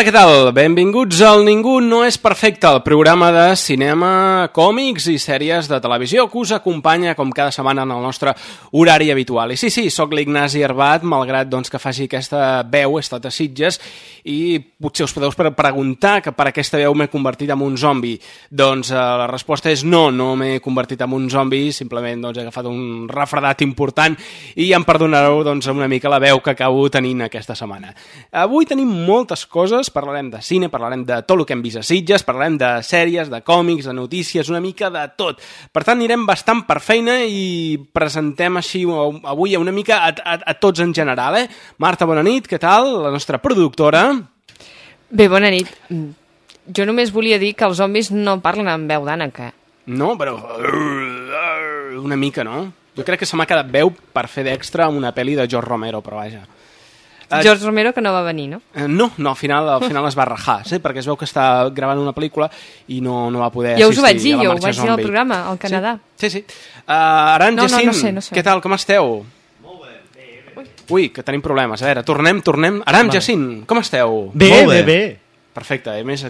Hola, què tal? Benvinguts al Ningú no és perfecte, el programa de cinema, còmics i sèries de televisió que us acompanya com cada setmana en el nostre horari habitual. I sí, sí, sóc l'Ignasi Herbat, malgrat doncs, que faci aquesta veu, he estat a Sitges, i potser us podeu preguntar que per aquesta veu m'he convertit en un zombi. Doncs eh, la resposta és no, no m'he convertit en un zombi, simplement doncs, he agafat un refredat important i em perdonareu doncs, una mica la veu que acabo tenint aquesta setmana. Avui tenim moltes coses parlarem de cine, parlarem de tot el que hem vist a Sitges, parlarem de sèries, de còmics, de notícies, una mica de tot. Per tant, anirem bastant per feina i presentem així avui una mica a, a, a tots en general, eh? Marta, bona nit, què tal? La nostra productora. Bé, bona nit. Jo només volia dir que els zombis no parlen amb veu d'ànec, No, però... Una mica, no? Jo crec que se m'ha quedat veu per fer d'extra una pel·li de George Romero, però vaja. Uh, George Romero que no va venir, no? Uh, no, no, al final, al final es va rajar, sí, perquè es veu que està gravant una pel·lícula i no, no va poder ja assistir us ho vaig dir, a la jo ho vaig dir al programa, al Canadà. Sí, sí. sí. Uh, Aran, no, Jacint, no, no sé, no sé. què tal, com esteu? Molt bé, bé. Ui, que tenim problemes. A veure, tornem, tornem. Aram, vale. Jacint, com esteu? Bé, Molt bé, bé. Perfecte, a més,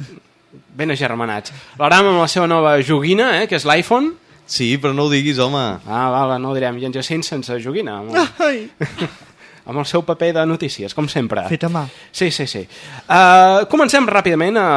ben agermanats. L'Aram amb la seva nova joguina, eh, que és l'iPhone. Sí, però no ho diguis, home. Ah, val, no ho direm. I en Jacint sense joguina. Ai. amb el seu paper de notícies, com sempre. Fet a mà. Sí, sí, sí. Uh, comencem ràpidament a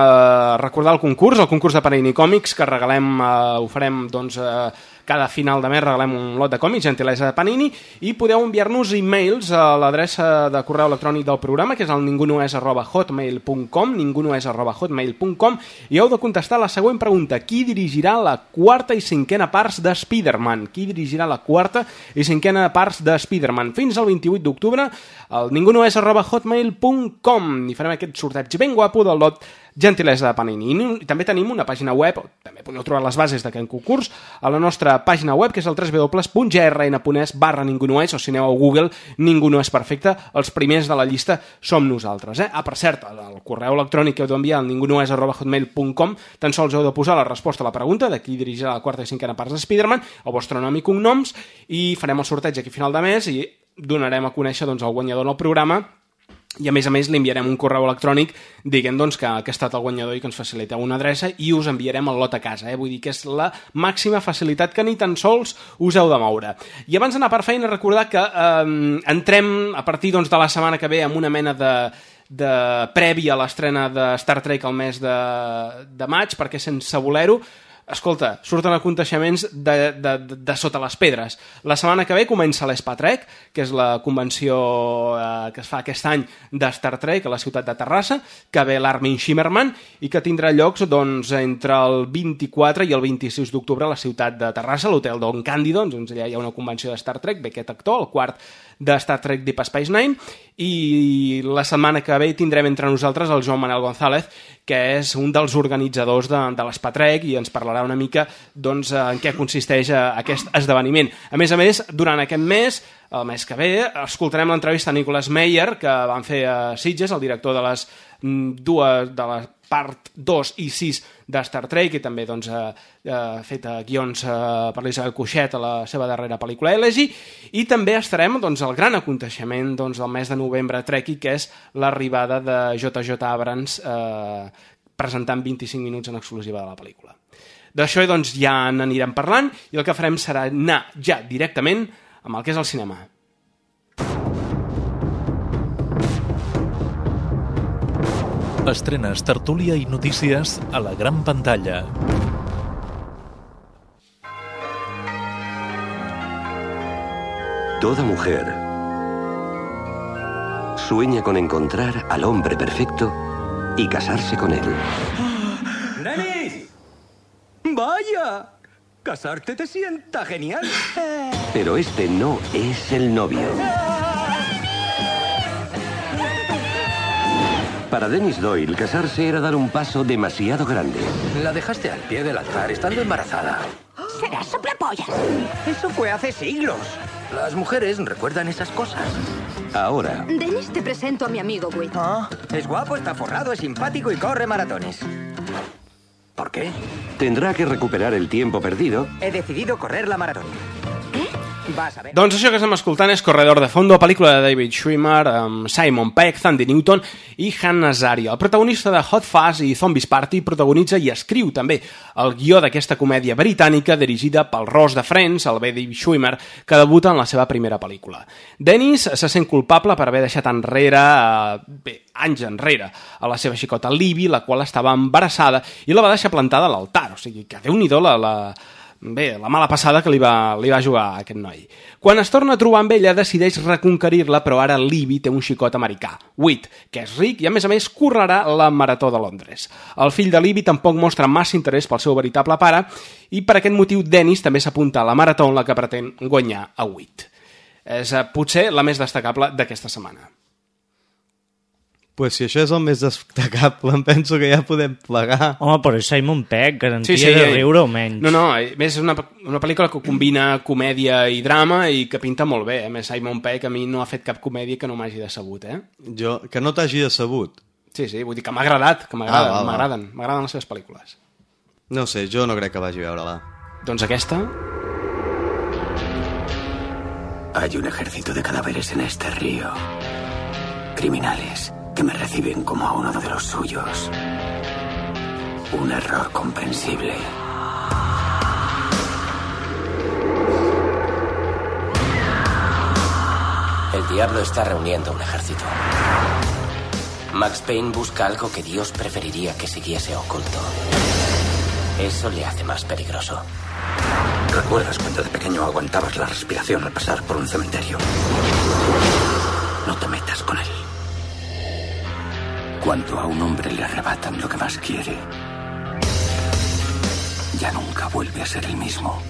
recordar el concurs, el concurs de Panini Còmics, que regalem, uh, ho farem, doncs... Uh, cada final de mes regalem un lot de còmics, gentilesa de Panini, i podeu enviar-nos e-mails a l'adreça de correu electrònic del programa, que és el ningunoes arroba hotmail.com, ningunoes arroba hotmail.com, i heu de contestar la següent pregunta. Qui dirigirà la quarta i cinquena parts de Spider-Man? Qui dirigirà la quarta i cinquena parts de Spider-Man? Fins al 28 d'octubre, al ningunoes arroba hotmail.com, i farem aquest sorteig ben guapo del lot gentilesa de Panini. I també tenim una pàgina web, també podeu trobar les bases d'aquest concurs, a la nostra pàgina web, que és el www.grn.es barra ningú no és, o si aneu a Google, ningú no és perfecte, els primers de la llista som nosaltres. Eh? Ah, per cert, el correu electrònic que heu d'enviar al ningunoes arroba hotmail.com tan sols heu de posar la resposta a la pregunta de qui dirigirà la quarta i cinquena part de Spider-Man, el vostre nom i cognoms, i farem el sorteig aquí a final de mes i donarem a conèixer doncs, el guanyador del programa i a més a més li enviarem un correu electrònic dient doncs, que, que ha estat el guanyador i que ens faciliteu una adreça i us enviarem el lot a casa. Eh? Vull dir que és la màxima facilitat que ni tan sols us heu de moure. I abans d'anar per feina, recordar que eh, entrem a partir doncs, de la setmana que ve amb una mena de, de prèvia a l'estrena de Star Trek al mes de, de maig, perquè sense voler-ho escolta, surten aconteixements de, de, de, de sota les pedres. La setmana que ve comença l'Espa Trek, que és la convenció eh, que es fa aquest any de Star Trek a la ciutat de Terrassa, que ve l'Armin Shimmerman i que tindrà llocs doncs, entre el 24 i el 26 d'octubre a la ciutat de Terrassa, l'hotel Don Càndido, doncs allà hi ha una convenció de Star Trek, ve aquest actor, el quart de Star Trek Deep Space Nine, i la setmana que ve tindrem entre nosaltres el Joan Manuel González, que és un dels organitzadors de, de l'Espatrec i ens parlarà una mica doncs, en què consisteix eh, aquest esdeveniment. A més a més, durant aquest mes, el mes que ve, escoltarem l'entrevista a Nicolas Meyer, que van fer a Sitges, el director de les mm, dues de la part 2 i 6 de Star Trek i també doncs, ha, ha fet guions eh, per l'Isabel Cuixet a la seva darrera pel·lícula Elegy i també estarem doncs, el gran aconteixement doncs, del mes de novembre Treki que és l'arribada de JJ Abrams eh, presentant 25 minuts en exclusiva de la pel·lícula. D'això doncs, ja n'anirem parlant i el que farem serà anar ja directament amb el que és el cinema. Estrenes, tertúlia i notícies a la gran pantalla. Toda mujer sueña con encontrar al hombre perfecto y casarse con él. Casarte te sienta genial. Pero este no es el novio. Para Dennis Doyle, casarse era dar un paso demasiado grande. La dejaste al pie del altar estando embarazada. Serás soplapollas. Eso fue hace siglos. Las mujeres recuerdan esas cosas. Ahora, Denis, te presento a mi amigo Whit. Ah, es guapo, está forrado, es simpático y corre maratones. ¿Por qué? tendrá que recuperar el tiempo perdido He decidido correr la maratón. Doncs això que estem escoltant és Corredor de Fondo, pel·lícula de David Schwimmer, amb Simon Pegg, Sandy Newton i Han Azaria. El protagonista de Hot Fuzz i Zombies Party protagonitza i escriu també el guió d'aquesta comèdia britànica dirigida pel Ross de Friends, el David Schwimmer, que debuta en la seva primera pel·lícula. Dennis se sent culpable per haver deixat enrere, eh, bé, anys enrere, a la seva xicota Libby, la qual estava embarassada, i la va deixar plantada a l'altar. O sigui, que déu-n'hi-do la, la, Bé, la mala passada que li va, li va jugar aquest noi. Quan es torna a trobar amb ella, decideix reconquerir-la, però ara Libby té un xicot americà, Whit, que és ric i, a més a més, correrà la Marató de Londres. El fill de Libby tampoc mostra massa interès pel seu veritable pare i per aquest motiu Dennis també s'apunta a la Marató en la que pretén guanyar a Whit. És eh, potser la més destacable d'aquesta setmana. Pues si això és el més destacable, em penso que ja podem plegar. Home, però és Simon Pegg, garantia Sí, sí, de eh, riure o menys. No, no, és una, una pel·lícula que combina comèdia i drama i que pinta molt bé. A més, Simon Pegg a mi no ha fet cap comèdia que no m'hagi decebut, eh? Jo, que no t'hagi decebut. Sí, sí, vull dir que m'ha agradat, que Ah, m'agraden, va. m'agraden, m'agraden les seves pel·lícules. No sé, jo no crec que vagi a veure-la. Doncs aquesta... Hay un ejército de cadáveres en este río. Criminales que me reciben como a uno de los suyos. Un error comprensible. El diablo está reuniendo un ejército. Max Payne busca algo que Dios preferiría que siguiese oculto. Eso le hace más peligroso. ¿Recuerdas cuando de pequeño aguantabas la respiración al pasar por un cementerio? No te metas con él. Cuando a un hombre le arrebatan lo que más quiere, ya nunca vuelve a ser el mismo.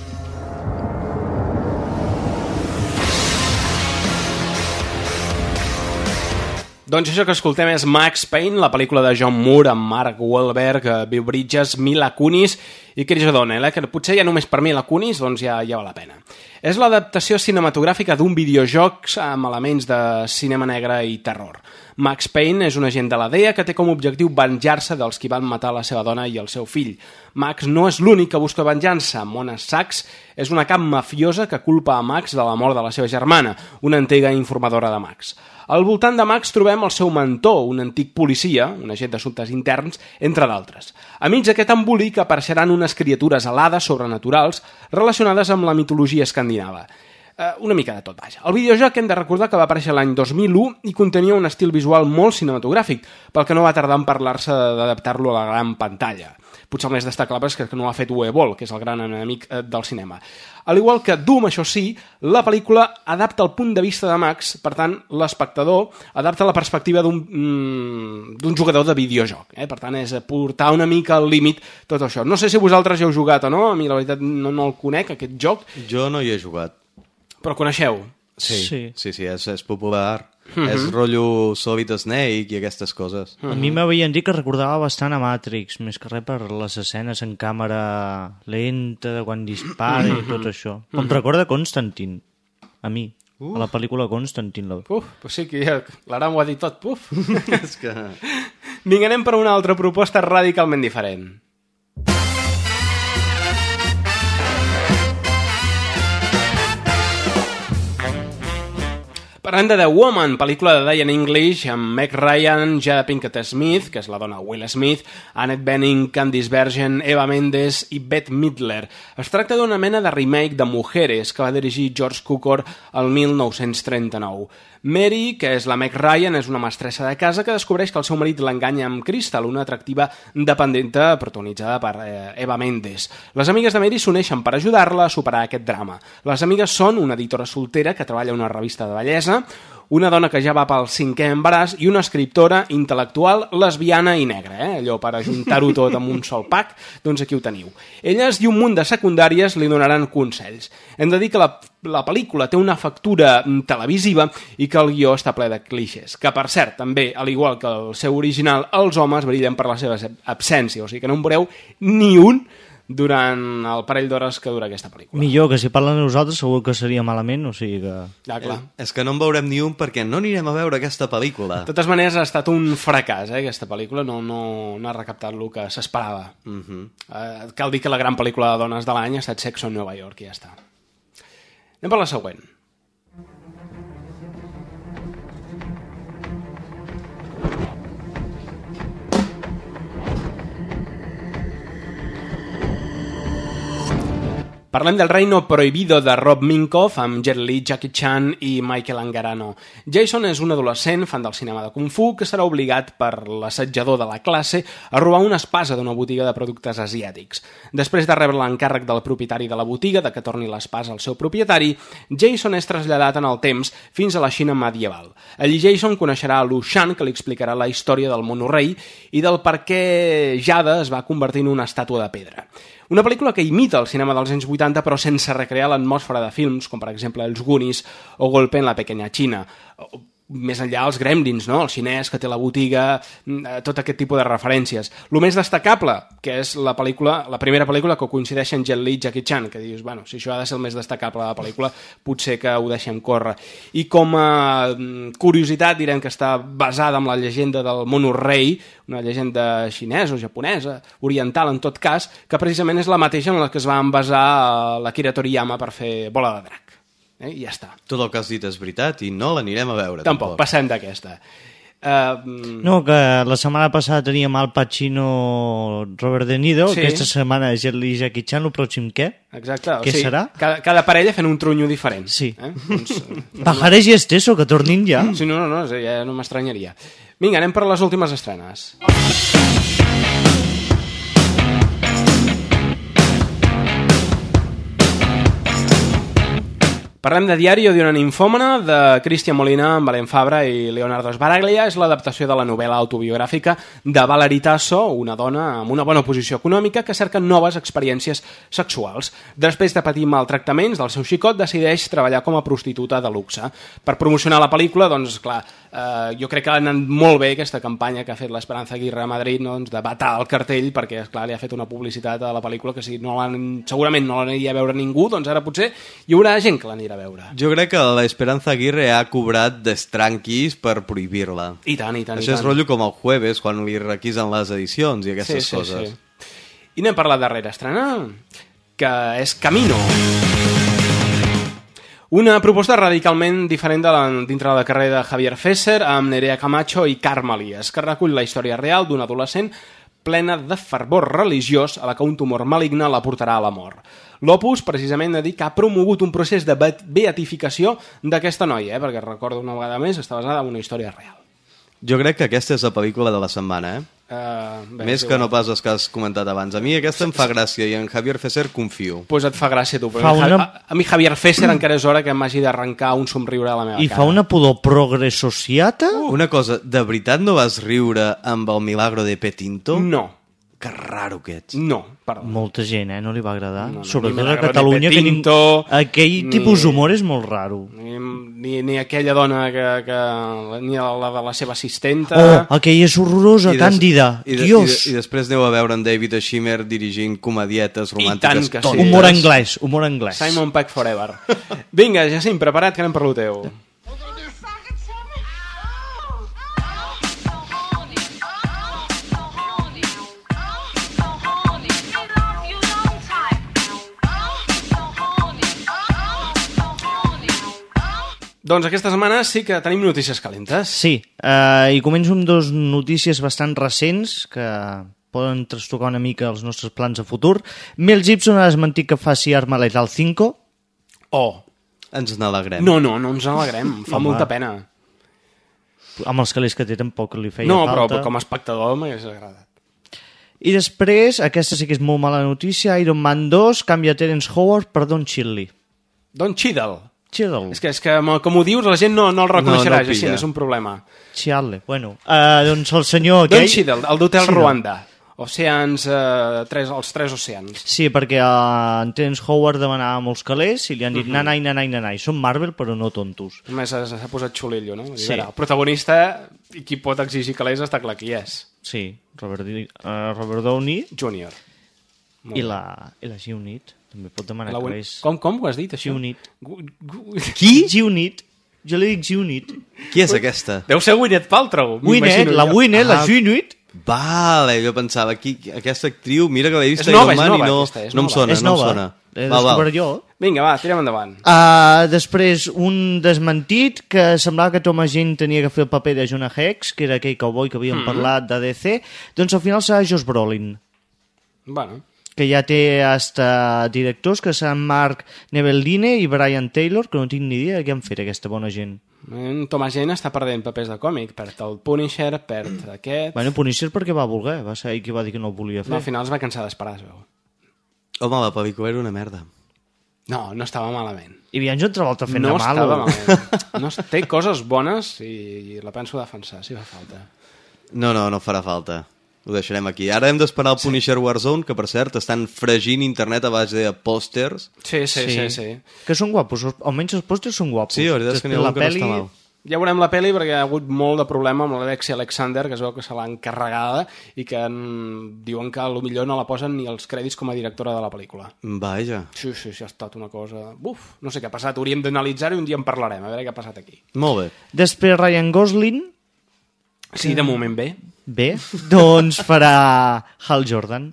Doncs això que escoltem és Max Payne, la pel·lícula de John Moore amb Mark Wahlberg, eh, Bill Bridges, Mila Kunis i Chris O'Donnell, eh? que potser ja només per Mila Kunis doncs ja, ja val la pena. És l'adaptació cinematogràfica d'un videojoc amb elements de cinema negre i terror. Max Payne és un agent de la DEA que té com a objectiu venjar-se dels qui van matar la seva dona i el seu fill. Max no és l'únic que busca venjança. Mona Sachs és una cap mafiosa que culpa a Max de la mort de la seva germana, una antiga informadora de Max. Al voltant de Max trobem el seu mentor, un antic policia, un agent d'assumptes interns, entre d'altres. A mig d'aquest embolic apareixeran unes criatures alades sobrenaturals relacionades amb la mitologia escandinava. Eh, una mica de tot, vaja. El videojoc hem de recordar que va aparèixer l'any 2001 i contenia un estil visual molt cinematogràfic, pel que no va tardar en parlar-se d'adaptar-lo a la gran pantalla. Potser el més destacable és que no ha fet Uwe Boll, que és el gran enemic eh, del cinema. Al igual que Doom, això sí, la pel·lícula adapta el punt de vista de Max, per tant, l'espectador adapta la perspectiva mm, d'un jugador de videojoc. Eh? Per tant, és portar una mica al límit tot això. No sé si vosaltres hi heu jugat o no, a mi la veritat no, no el conec, aquest joc, Jo no hi he jugat. Però coneixeu. Sí, Sí. sí, sí, és, és popular. Mhm. És rotllo Solid Snake i aquestes coses. A mi m'havien dit que recordava bastant a Matrix, més que res per les escenes en càmera lenta, de quan dispara i tot això. Em recorda Constantine, a mi, a la pel·lícula Constantine. La... Uf, pues sí que ja, l'Aram ho ha dit tot, puf. és que... Vinga, anem per una altra proposta radicalment diferent. Parlant de The Woman, pel·lícula de Diane English amb Meg Ryan, Jada Pinkett Smith, que és la dona Will Smith, Annette Bening, Candice Bergen, Eva Mendes i Bette Midler. Es tracta d'una mena de remake de Mujeres que va dirigir George Cukor el 1939. Mary, que és la Meg Ryan, és una mestressa de casa que descobreix que el seu marit l'enganya amb Crystal, una atractiva dependenta protagonitzada per eh, Eva Mendes. Les amigues de Mary s'uneixen per ajudar-la a superar aquest drama. Les amigues són una editora soltera que treballa a una revista de bellesa, una dona que ja va pel cinquè embaràs i una escriptora intel·lectual lesbiana i negra, eh? allò per ajuntar-ho tot amb un sol pack, doncs aquí ho teniu. Elles i un munt de secundàries li donaran consells. Hem de dir que la, la pel·lícula té una factura mm, televisiva i que el guió està ple de clixés. Que, per cert, també, al igual que el seu original, els homes brillen per la seva absència, o sigui que no en veureu ni un durant el parell d'hores que dura aquesta pel·lícula. Millor, que si parlen de nosaltres segur que seria malament, o sigui que... Ja, clar. És que no en veurem ni un perquè no anirem a veure aquesta pel·lícula. De totes maneres, ha estat un fracàs, eh, aquesta pel·lícula. No, no, no ha recaptat el que s'esperava. Uh -huh. eh, cal dir que la gran pel·lícula de dones de l'any ha estat Sexo en Nova York, i ja està. Anem per la següent. Parlem del Reino Prohibido de Rob Minkoff amb Jet Li, Jackie Chan i Michael Angarano. Jason és un adolescent fan del cinema de Kung Fu que serà obligat per l'assetjador de la classe a robar una espasa d'una botiga de productes asiàtics. Després de rebre l'encàrrec del propietari de la botiga de que torni l'espasa al seu propietari, Jason és traslladat en el temps fins a la Xina medieval. Allí Jason coneixerà a Lu Shan, que li explicarà la història del monorrei i del per què Jada es va convertir en una estàtua de pedra. Una pel·lícula que imita el cinema dels anys 80 però sense recrear l'atmosfera de films, com per exemple Els Goonies o Golpe en la pequeña China. Més enllà els gremlins, no? el xinès que té la botiga, mm, tot aquest tipus de referències. El més destacable, que és la pel·lícula, la primera pel·lícula que coincideixen Jet Li i Jackie Chan, que dius, bueno, si això ha de ser el més destacable de la pel·lícula, potser que ho deixem córrer. I com a mm, curiositat direm que està basada en la llegenda del monorrei, una llegenda xinesa o japonesa, oriental en tot cas, que precisament és la mateixa en la que es va basar l'Akira Toriyama per fer Bola de Drac. Eh? I ja està. Tot el que has dit és veritat i no l'anirem a veure. Tampoc, tampoc. passem d'aquesta. Uh, no, que la setmana passada teníem Al Pacino Robert De Niro, Sí. aquesta setmana és Jet Li Jackie Chan, el pròxim què? Exacte. Què serà? Cada, cada parella fent un trunyo diferent. Sí. Eh? Doncs, Pajares i Esteso, que tornin ja. Sí, no, no, no, ja no m'estranyaria. Vinga, anem per les últimes estrenes. Parlem de Diario d'una ninfòmana de Cristian Molina amb Valent Fabra i Leonardo Sbaraglia. És l'adaptació de la novel·la autobiogràfica de Valerie Tasso, una dona amb una bona posició econòmica que cerca noves experiències sexuals. Després de patir maltractaments del seu xicot, decideix treballar com a prostituta de luxe. Per promocionar la pel·lícula, doncs, clar, eh, jo crec que ha anat molt bé aquesta campanya que ha fet l'Esperanza Aguirre a Madrid doncs, de batar el cartell, perquè, esclar, li ha fet una publicitat a la pel·lícula que si no segurament no l'aniria a veure ningú, doncs ara potser hi haurà gent que l'anirà a veure. Jo crec que l'Esperanza Aguirre ha cobrat d'estranquis per prohibir-la. I tant, i tant, i Això és tant. rotllo com el jueves, quan li requisen les edicions i aquestes sí, sí, coses. Sí. I anem per la darrera estrena, que és Camino. Una proposta radicalment diferent de la, dintre de la carrera de Javier Fesser amb Nerea Camacho i Carme Elias, que recull la història real d'un adolescent plena de fervor religiós a la que un tumor maligne la portarà a la mort. L'Opus, precisament, ha dit que ha promogut un procés de be- beatificació d'aquesta noia, eh? perquè recordo una vegada més, està basada en una història real. Jo crec que aquesta és la pel·lícula de la setmana, eh? Uh, bé, Més és que no pas els que has comentat abans. A mi aquesta em fa gràcia i en Javier Fesser confio. pues et fa gràcia tu, però Fa a, mi, una- a, a mi Javier Fesser encara és hora que m'hagi d'arrencar un somriure a la meva I cara. fa una pudor progressociata? Una cosa, de veritat no vas riure amb el milagro de Petinto? No. Que raro que ets. No, perdó. Molta gent, eh? No li va agradar. No, no, Sobretot ni a Milagro de Catalunya, que. Petinto, aquell ni- tipus d'humor és molt raro. Ni, ni, ni aquella dona que, que ni la, la de la seva assistenta... Oh, aquella és horrorosa, des- Càndida. I, de, i, de, I després aneu a veure en David Schimmer dirigint comedietes romàntiques. tant que sí. Humor anglès, humor anglès. Simon Peck Forever. Vinga, Jacint, preparat, que anem per lo teu. Doncs aquesta setmana sí que tenim notícies calentes. Sí, eh, i començo amb dos notícies bastant recents que poden trastocar una mica els nostres plans a futur. Mel Gibson ha desmentit que faci Arma Letal 5. Oh. Ens n'alegrem. No, no, no ens n'alegrem. Fa Home. molta pena. Amb els calés que té tampoc li feia No, però falta. com a espectador m'hagués agradat. I després, aquesta sí que és molt mala notícia, Iron Man 2 canvia Terence Howard per Don Chitley. Don Cheadle. Cheadle. És que, és que com ho dius, la gent no, no el reconeixerà, No, no pilla. és un problema. Cheadle. Bueno, uh, doncs el senyor Don aquell... Cheadle, el d'Hotel. Ruanda. Oceans, eh, tres, els tres oceans. Sí, perquè uh, en Terence Howard demanava molts calés i li han dit Mhm. nanai, nanai, nanai. Són Marvel, però no tontos. Només s'ha s'ha posat xulillo, no? Sí. Veure, el protagonista, i qui pot exigir calés, està clar qui és. Sí, Robert, uh, Robert Downey Junior. Molt i la, i la G-Unit. També pot demanar La Win- calés. Com, com ho has dit, això? Qui? G-Unit. Jo li dic G-Unit. Qui és aquesta? Deu ser Gwyneth Paltrow. Winnet, la. Winnet, la Ah. G-Unit. Vale, jo pensava, aquí, aquesta actriu, mira que l'he vist És a nova, Iron és Man nova, i no, aquesta, és no em sona, És no em sona. L'he Val, val. jo. Vinga, va, tirem endavant. Uh, després, un desmentit que semblava que Thomas Jane tenia que fer el paper de Jonah Hex, que era aquell cowboy que havíem Mhm. parlat de DC, doncs al final serà Josh Brolin, Bueno, que ja té hasta directors, que seran Mark Neveldine i Brian Taylor, que no tinc ni idea de què han fet aquesta bona gent. en Thomas Jane està perdent papers de còmic. Perd el Punisher, perd aquest... Bueno, Punisher perquè va voler, va ser ell qui va dir que no el volia fer. No, al final es va cansar d'esperar, es veu. Home, la pel·lícula era una merda. No, no estava malament. Hi havia John Travolta fent no de malo. estava malament. No, té coses bones i, i la penso defensar, si fa falta. No, no, no farà falta. Ho deixarem aquí. Ara hem d'esperar el Punisher Warzone, que per cert estan fregint internet a base de pòsters. Sí, sí, sí, sí. Que són guapos, almenys els pòsters són guapos. Sí, la veritat és que n'hi ha que no està mal. Ja veurem la pel·li perquè hi ha hagut molt de problema amb l'Alexia Alexander, que es veu que se l'ha encarregada i que mm, diuen que millor no la posen ni els crèdits com a directora de la pel·lícula. Vaja. Sí, sí, sí, ha estat una cosa... Buf, no sé què ha passat, hauríem d'analitzar-ho i un dia en parlarem, a veure què ha passat aquí. Molt bé. Després Ryan Gosling, Sí, de moment bé. Bé, doncs farà Hal Jordan.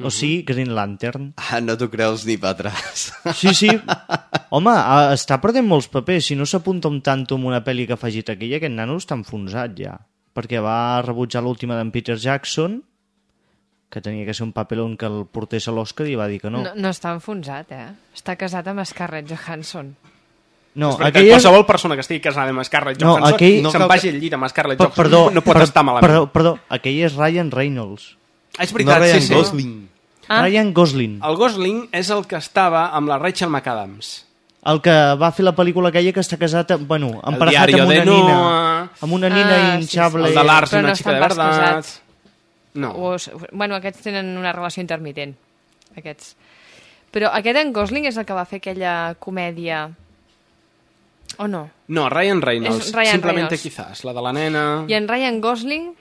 O sigui, Green Lantern. Ah, no t'ho creus ni per atràs. Sí, sí. Home, està perdent molts papers. Si no s'apunta un tanto amb una pel·li que faci taquilla, aquest nano està enfonsat ja. Perquè va rebutjar l'última d'en Peter Jackson, que tenia que ser un papelón que el portés a l'Oscar i va dir que no. No, no està enfonsat, eh? Està casat amb Scarlett Johansson. No, aquella- qualsevol persona que estigui casada amb Scarlett No, Johansson aquell- no no se'n cal vagi al llit amb Scarlett Per- Johansson perdó, no pot per- estar malament. Perdó, perdó, aquell és Ryan Reynolds. Ah, és veritat, no Ryan sí, sí. Gosling. Ah. Ryan Gosling. El Gosling és el que estava amb la Rachel McAdams. El que va fer la pel·lícula aquella que està casat, amb- bueno, emparejat amb de una nina. Noah. Amb una nina Ah, sí, hinchable. El de l'Ars i una no xica de verdad. casats. No. O, bueno, aquests tenen una relació intermitent. Aquests. Però aquest en Gosling és el que va fer aquella comèdia... O no? No, Ryan Reynolds. Ryan Simplemente Reynolds. quizás. La de la nena... I en Ryan Gosling...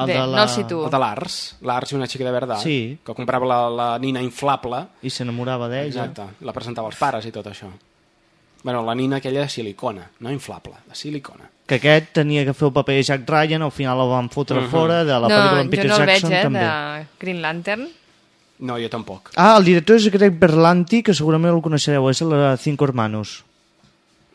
El de la- no el situo. El de l'Ars. L'Ars i una xica de verdad. Sí. Que comprava la, la nina inflable. I s'enamorava d'ella. Exacte. La presentava als pares i tot això. Bueno, la nina aquella de silicona, no inflable, de silicona. Que aquest tenia que fer el paper de Jack Ryan, al final el van fotre Mhm. fora, de la no, pel·lícula amb Peter jo no el veig, Jackson eh, també. de Green Lantern. No, jo tampoc. Ah, el director és Greg Berlanti, que segurament el coneixereu, és el de Cinco Hermanos.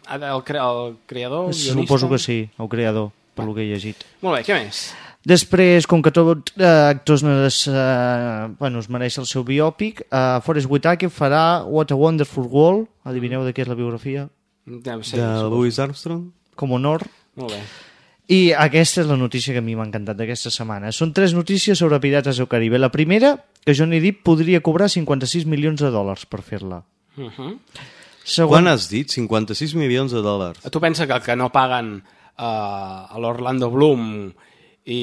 Ah, El, cre el creador, guionista... Suposo que sí, el creador, per lo que he llegit. Molt bé, què més? Després, com que tots eh, actors es, eh, bueno, es mereix el seu biòpic, eh, Forrest Whitaker farà What a Wonderful World. Adivineu de què és la biografia? Ser, De. Louis Armstrong? Com honor. Molt bé. I aquesta és la notícia que a mi m'ha encantat d'aquesta setmana. Són tres notícies sobre Pirates del Caribe. La primera, que Johnny Depp podria cobrar 56 milions de dòlars per fer-la. Uh -huh. Segon... Quan has dit? 56 milions de dòlars. Tu pensa que el que no paguen uh, a l'Orlando Bloom i,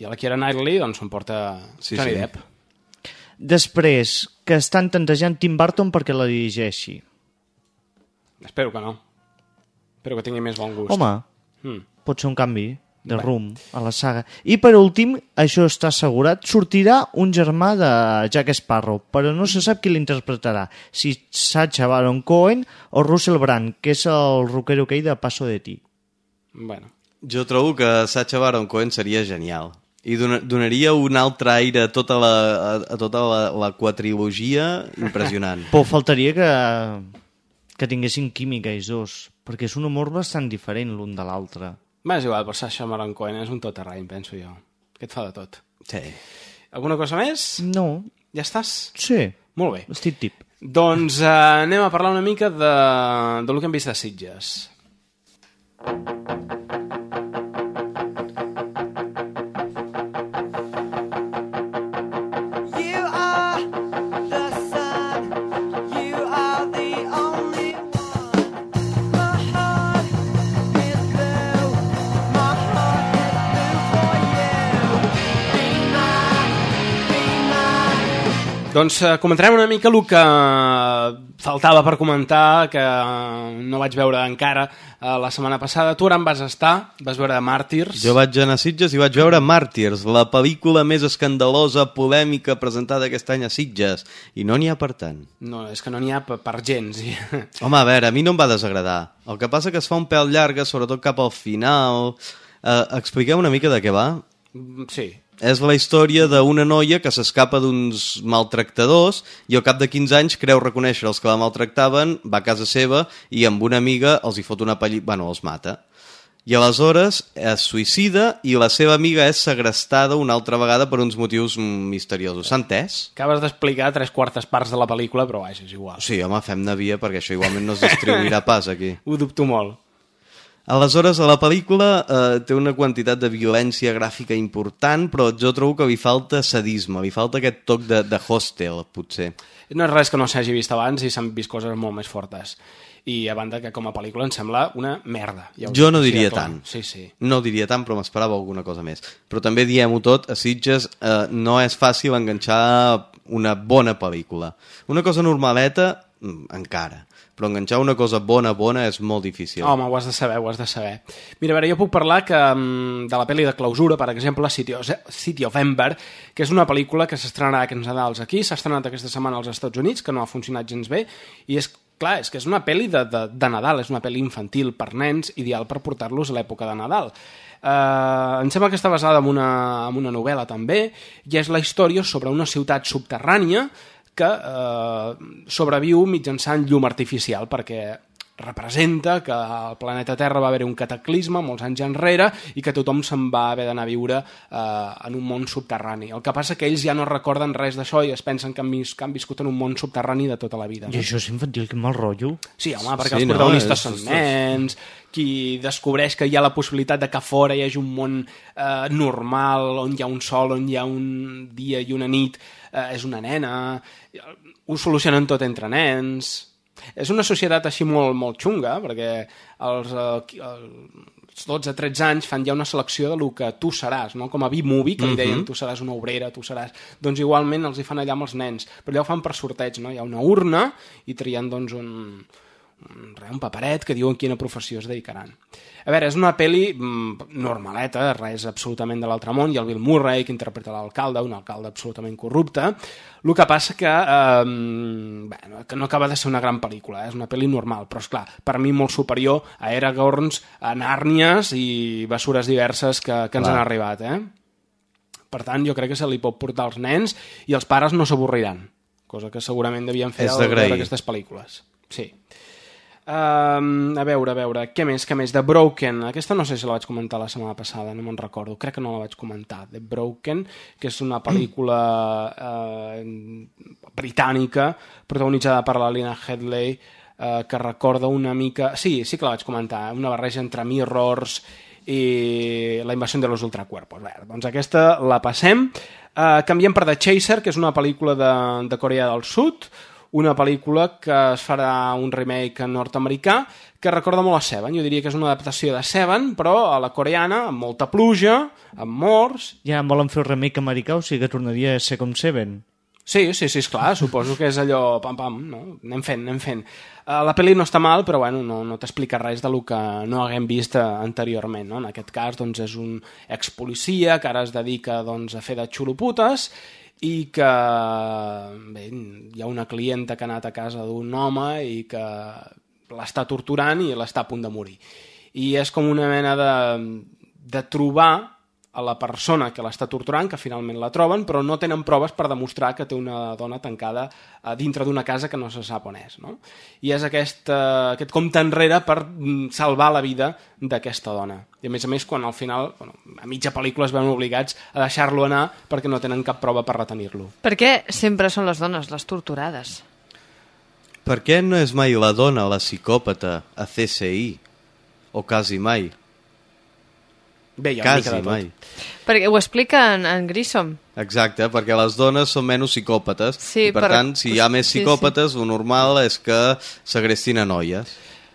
i a la Keira Knightley, doncs s'ho porta Sí, Johnny sí. Depp. Després, que estan tantejant Tim Burton perquè la dirigeixi. Espero que no. Espero que tingui més bon gust. Home, Mm. pot ser un canvi de Bé. rumb a la saga. I per últim, això està assegurat, sortirà un germà de Jack Sparrow, però no se sap qui l'interpretarà, si Sacha Baron Cohen o Russell Brand, que és el rockero aquell de Paso de Ti. Bueno. Jo trobo que Sacha Baron Cohen seria genial. I dona- donaria un altre aire a tota la, a, a tota la, la quatrilogia impressionant. Però faltaria que, que tinguessin química ells dos, perquè és un humor bastant diferent l'un de l'altre. Va, és igual, però Sacha Baron Cohen és un tot terreny, penso jo. Que et fa de tot. Sí. Alguna cosa més? No. Ja estàs? Sí. Molt bé. Estic tip. Doncs eh, anem a parlar una mica de, de lo que hem vist de Sitges. You Doncs eh, comentarem una mica el que faltava per comentar, que no vaig veure encara eh, la setmana passada. Tu ara em vas estar, vas veure Màrtirs. Jo vaig anar a Sitges i vaig veure Màrtirs, la pel·lícula més escandalosa, polèmica, presentada aquest any a Sitges. I no n'hi ha per tant. No, és que no n'hi ha per, per gens. Home, a veure, a mi no em va desagradar. El que passa que es fa un pèl llarga, sobretot cap al final. Eh, expliquem una mica de què va? Mm, Sí, És la història d'una noia que s'escapa d'uns maltractadors i al cap de 15 anys creu reconèixer els que la maltractaven, va a casa seva i amb una amiga els hi fot una palli... Bueno, els mata. I aleshores es suïcida i la seva amiga és segrestada una altra vegada per uns motius misteriosos. S'ha entès? acabes d'explicar tres quartes parts de la pel·lícula, però vaja, és igual. Sí, home, fem-ne via perquè això igualment no es distribuirà pas aquí. Ho dubto molt. Aleshores, a la pel·lícula eh, té una quantitat de violència gràfica important, però jo trobo que li falta sadisme, li falta aquest toc de, de hostel, potser. No és res que no s'hagi vist abans i s'han vist coses molt més fortes. I a banda que com a pel·lícula em sembla una merda. Ja Jo no diria clar. tant. Sí, sí. No diria tant, però m'esperava alguna cosa més. Però també diem-ho tot, a Sitges eh, no és fàcil enganxar una bona pel·lícula. Una cosa normaleta, mm, encara. Però enganxar una cosa bona, bona és molt difícil. Home, ho has de saber, ho has de saber. Mira, a veure, jo puc parlar que, mm, de la pel·li de clausura, per exemple, City of, City of Ember, que és una pel·lícula que s'estrenarà aquests Nadals aquí, s'ha estrenat aquesta setmana als Estats Units, que no ha funcionat gens bé, i és clar, és que és una pel·li de, de, de Nadal, és una pel·li infantil per nens, ideal per portar-los a l'època de Nadal. Uh, em sembla que està basada en una, en una novel·la també, i és la història sobre una ciutat subterrània que eh, sobreviu mitjançant llum artificial, perquè representa que al planeta Terra va haver un cataclisme molts anys enrere i que tothom se'n va haver d'anar a viure eh, en un món subterrani. El que passa que ells ja no recorden res d'això i es pensen que han, vis que han viscut en un món subterrani de tota la vida. I això és infantil, que mal rotllo. Sí, home, perquè Sí, els no, protagonistes és- són nens, qui descobreix que hi ha la possibilitat de que fora hi hagi un món eh, normal, on hi ha un sol, on hi ha un dia i una nit, eh, és una nena, ho solucionen tot entre nens... És una societat així molt, molt xunga, perquè els, eh, els 12-13 anys fan ja una selecció de lo que tu seràs, no? com a B-movie, que li deien Mhm. tu seràs una obrera, tu seràs... Doncs igualment els hi fan allà amb els nens, però allà ho fan per sorteig, no? Hi ha una urna i trien doncs un, un, res, un paperet que diuen quina professió es dedicaran. A veure, és una pel·li mm, normaleta, res absolutament de l'altre món, i el Bill Murray, que interpreta l'alcalde, un alcalde absolutament corrupte. El que passa que, eh, bueno, que no acaba de ser una gran pel·lícula, eh? és una pel·li normal, però és clar, per mi molt superior a Aragorns, a Nàrnies i bessures diverses que, que ens Clar. han arribat. Eh? Per tant, jo crec que se li pot portar als nens i els pares no s'avorriran, cosa que segurament devien fer És aquestes pel·lícules. Sí. Um, a veure, a veure, què més, què més? The Broken, aquesta no sé si la vaig comentar la setmana passada, no me'n recordo, crec que no la vaig comentar. The Broken, que és una pel·lícula eh, britànica, protagonitzada per la Lina Headley, eh, que recorda una mica... Sí, sí que la vaig comentar, una barreja entre Mirrors i la invasió de los ultracuerpos. Bé, doncs aquesta la passem. Uh, canviem per The Chaser, que és una pel·lícula de, de Corea del Sud, una pel·lícula que es farà un remake nord-americà que recorda molt a Seven. Jo diria que és una adaptació de Seven, però a la coreana, amb molta pluja, amb morts... Ja en volen fer el remake americà, o sigui que tornaria a ser com Seven. Sí, sí, sí, esclar, suposo que és allò pam, pam, no? anem fent, anem fent. Uh, la pel·li no està mal, però bueno, no, no t'explica res de lo que no haguem vist eh, anteriorment. No? En aquest cas doncs, és un expolicia que ara es dedica doncs, a fer de xuloputes i que bé, hi ha una clienta que ha anat a casa d'un home i que l'està torturant i l'està a punt de morir. I és com una mena de, de trobar a la persona que l'està torturant, que finalment la troben, però no tenen proves per demostrar que té una dona tancada a dintre d'una casa que no se sap on és. No? I és aquest, uh, aquest compte enrere per mm, salvar la vida d'aquesta dona. I a més a més, quan al final, bueno, a mitja pel·lícula es veuen obligats a deixar-lo anar perquè no tenen cap prova per retenir-lo. Per què sempre són les dones les torturades? Per què no és mai la dona la psicòpata a CSI? O quasi mai? Bé, hi ha una Quasi mica de tot. mai. Perquè ho explica en, en Grissom. Exacte, perquè les dones són menys psicòpates Sí, i per, per- tant, si hi ha més sí, sí. psicòpates, lo normal és que s'agrestin a noies.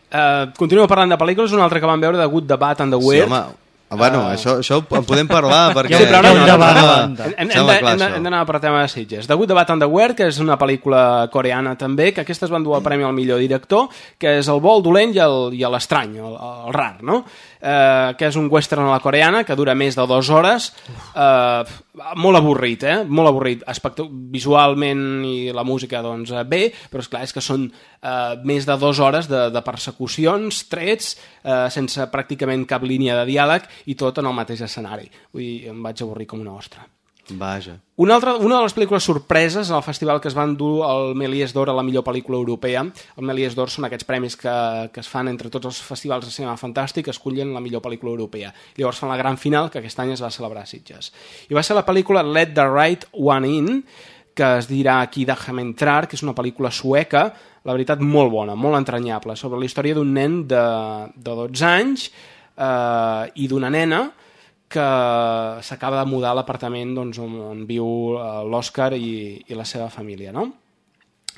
Uh, continuo parlant de pel·lícules, una altra que vam veure de Good, the Bad and the Sí, Weird. home, Ah, Bueno, Eh, això, això en podem parlar, perquè... Sí, però no, no. Hem, hem, d'anar per tema de Sitges. The Good, The Bad and the Weird, que és una pel·lícula coreana també, que aquestes van dur el premi al millor director, que és el bo, el dolent i el- i l'estrany, el, el rar, no? Eh, que és un western a la coreana que dura més de dues hores, eh, molt avorrit, eh? Molt avorrit. Aspecte, visualment i la música, doncs, eh, bé, però és clar, és que són eh, més de dues hores de, de persecucions, trets, eh, sense pràcticament cap línia de diàleg i tot en el mateix escenari. Vull dir, em vaig avorrir com una ostra. Vaja. Una, altra, una de les pel·lícules sorpreses al festival que es van dur el Méliès d'Or a la millor pel·lícula europea. El Méliès d'Or són aquests premis que, que es fan entre tots els festivals de cinema fantàstic, que escullen la millor pel·lícula europea. Llavors fan la gran final, que aquest any es va celebrar a Sitges. I va ser la pel·lícula Let the Right One In, que es dirà aquí Déjame entrar, que és una pel·lícula sueca, la veritat molt bona, molt entranyable, sobre la història d'un nen de, de 12 anys eh, i d'una nena que s'acaba de mudar a l'apartament doncs, on, on viu eh, l'Òscar i, i la seva família, no?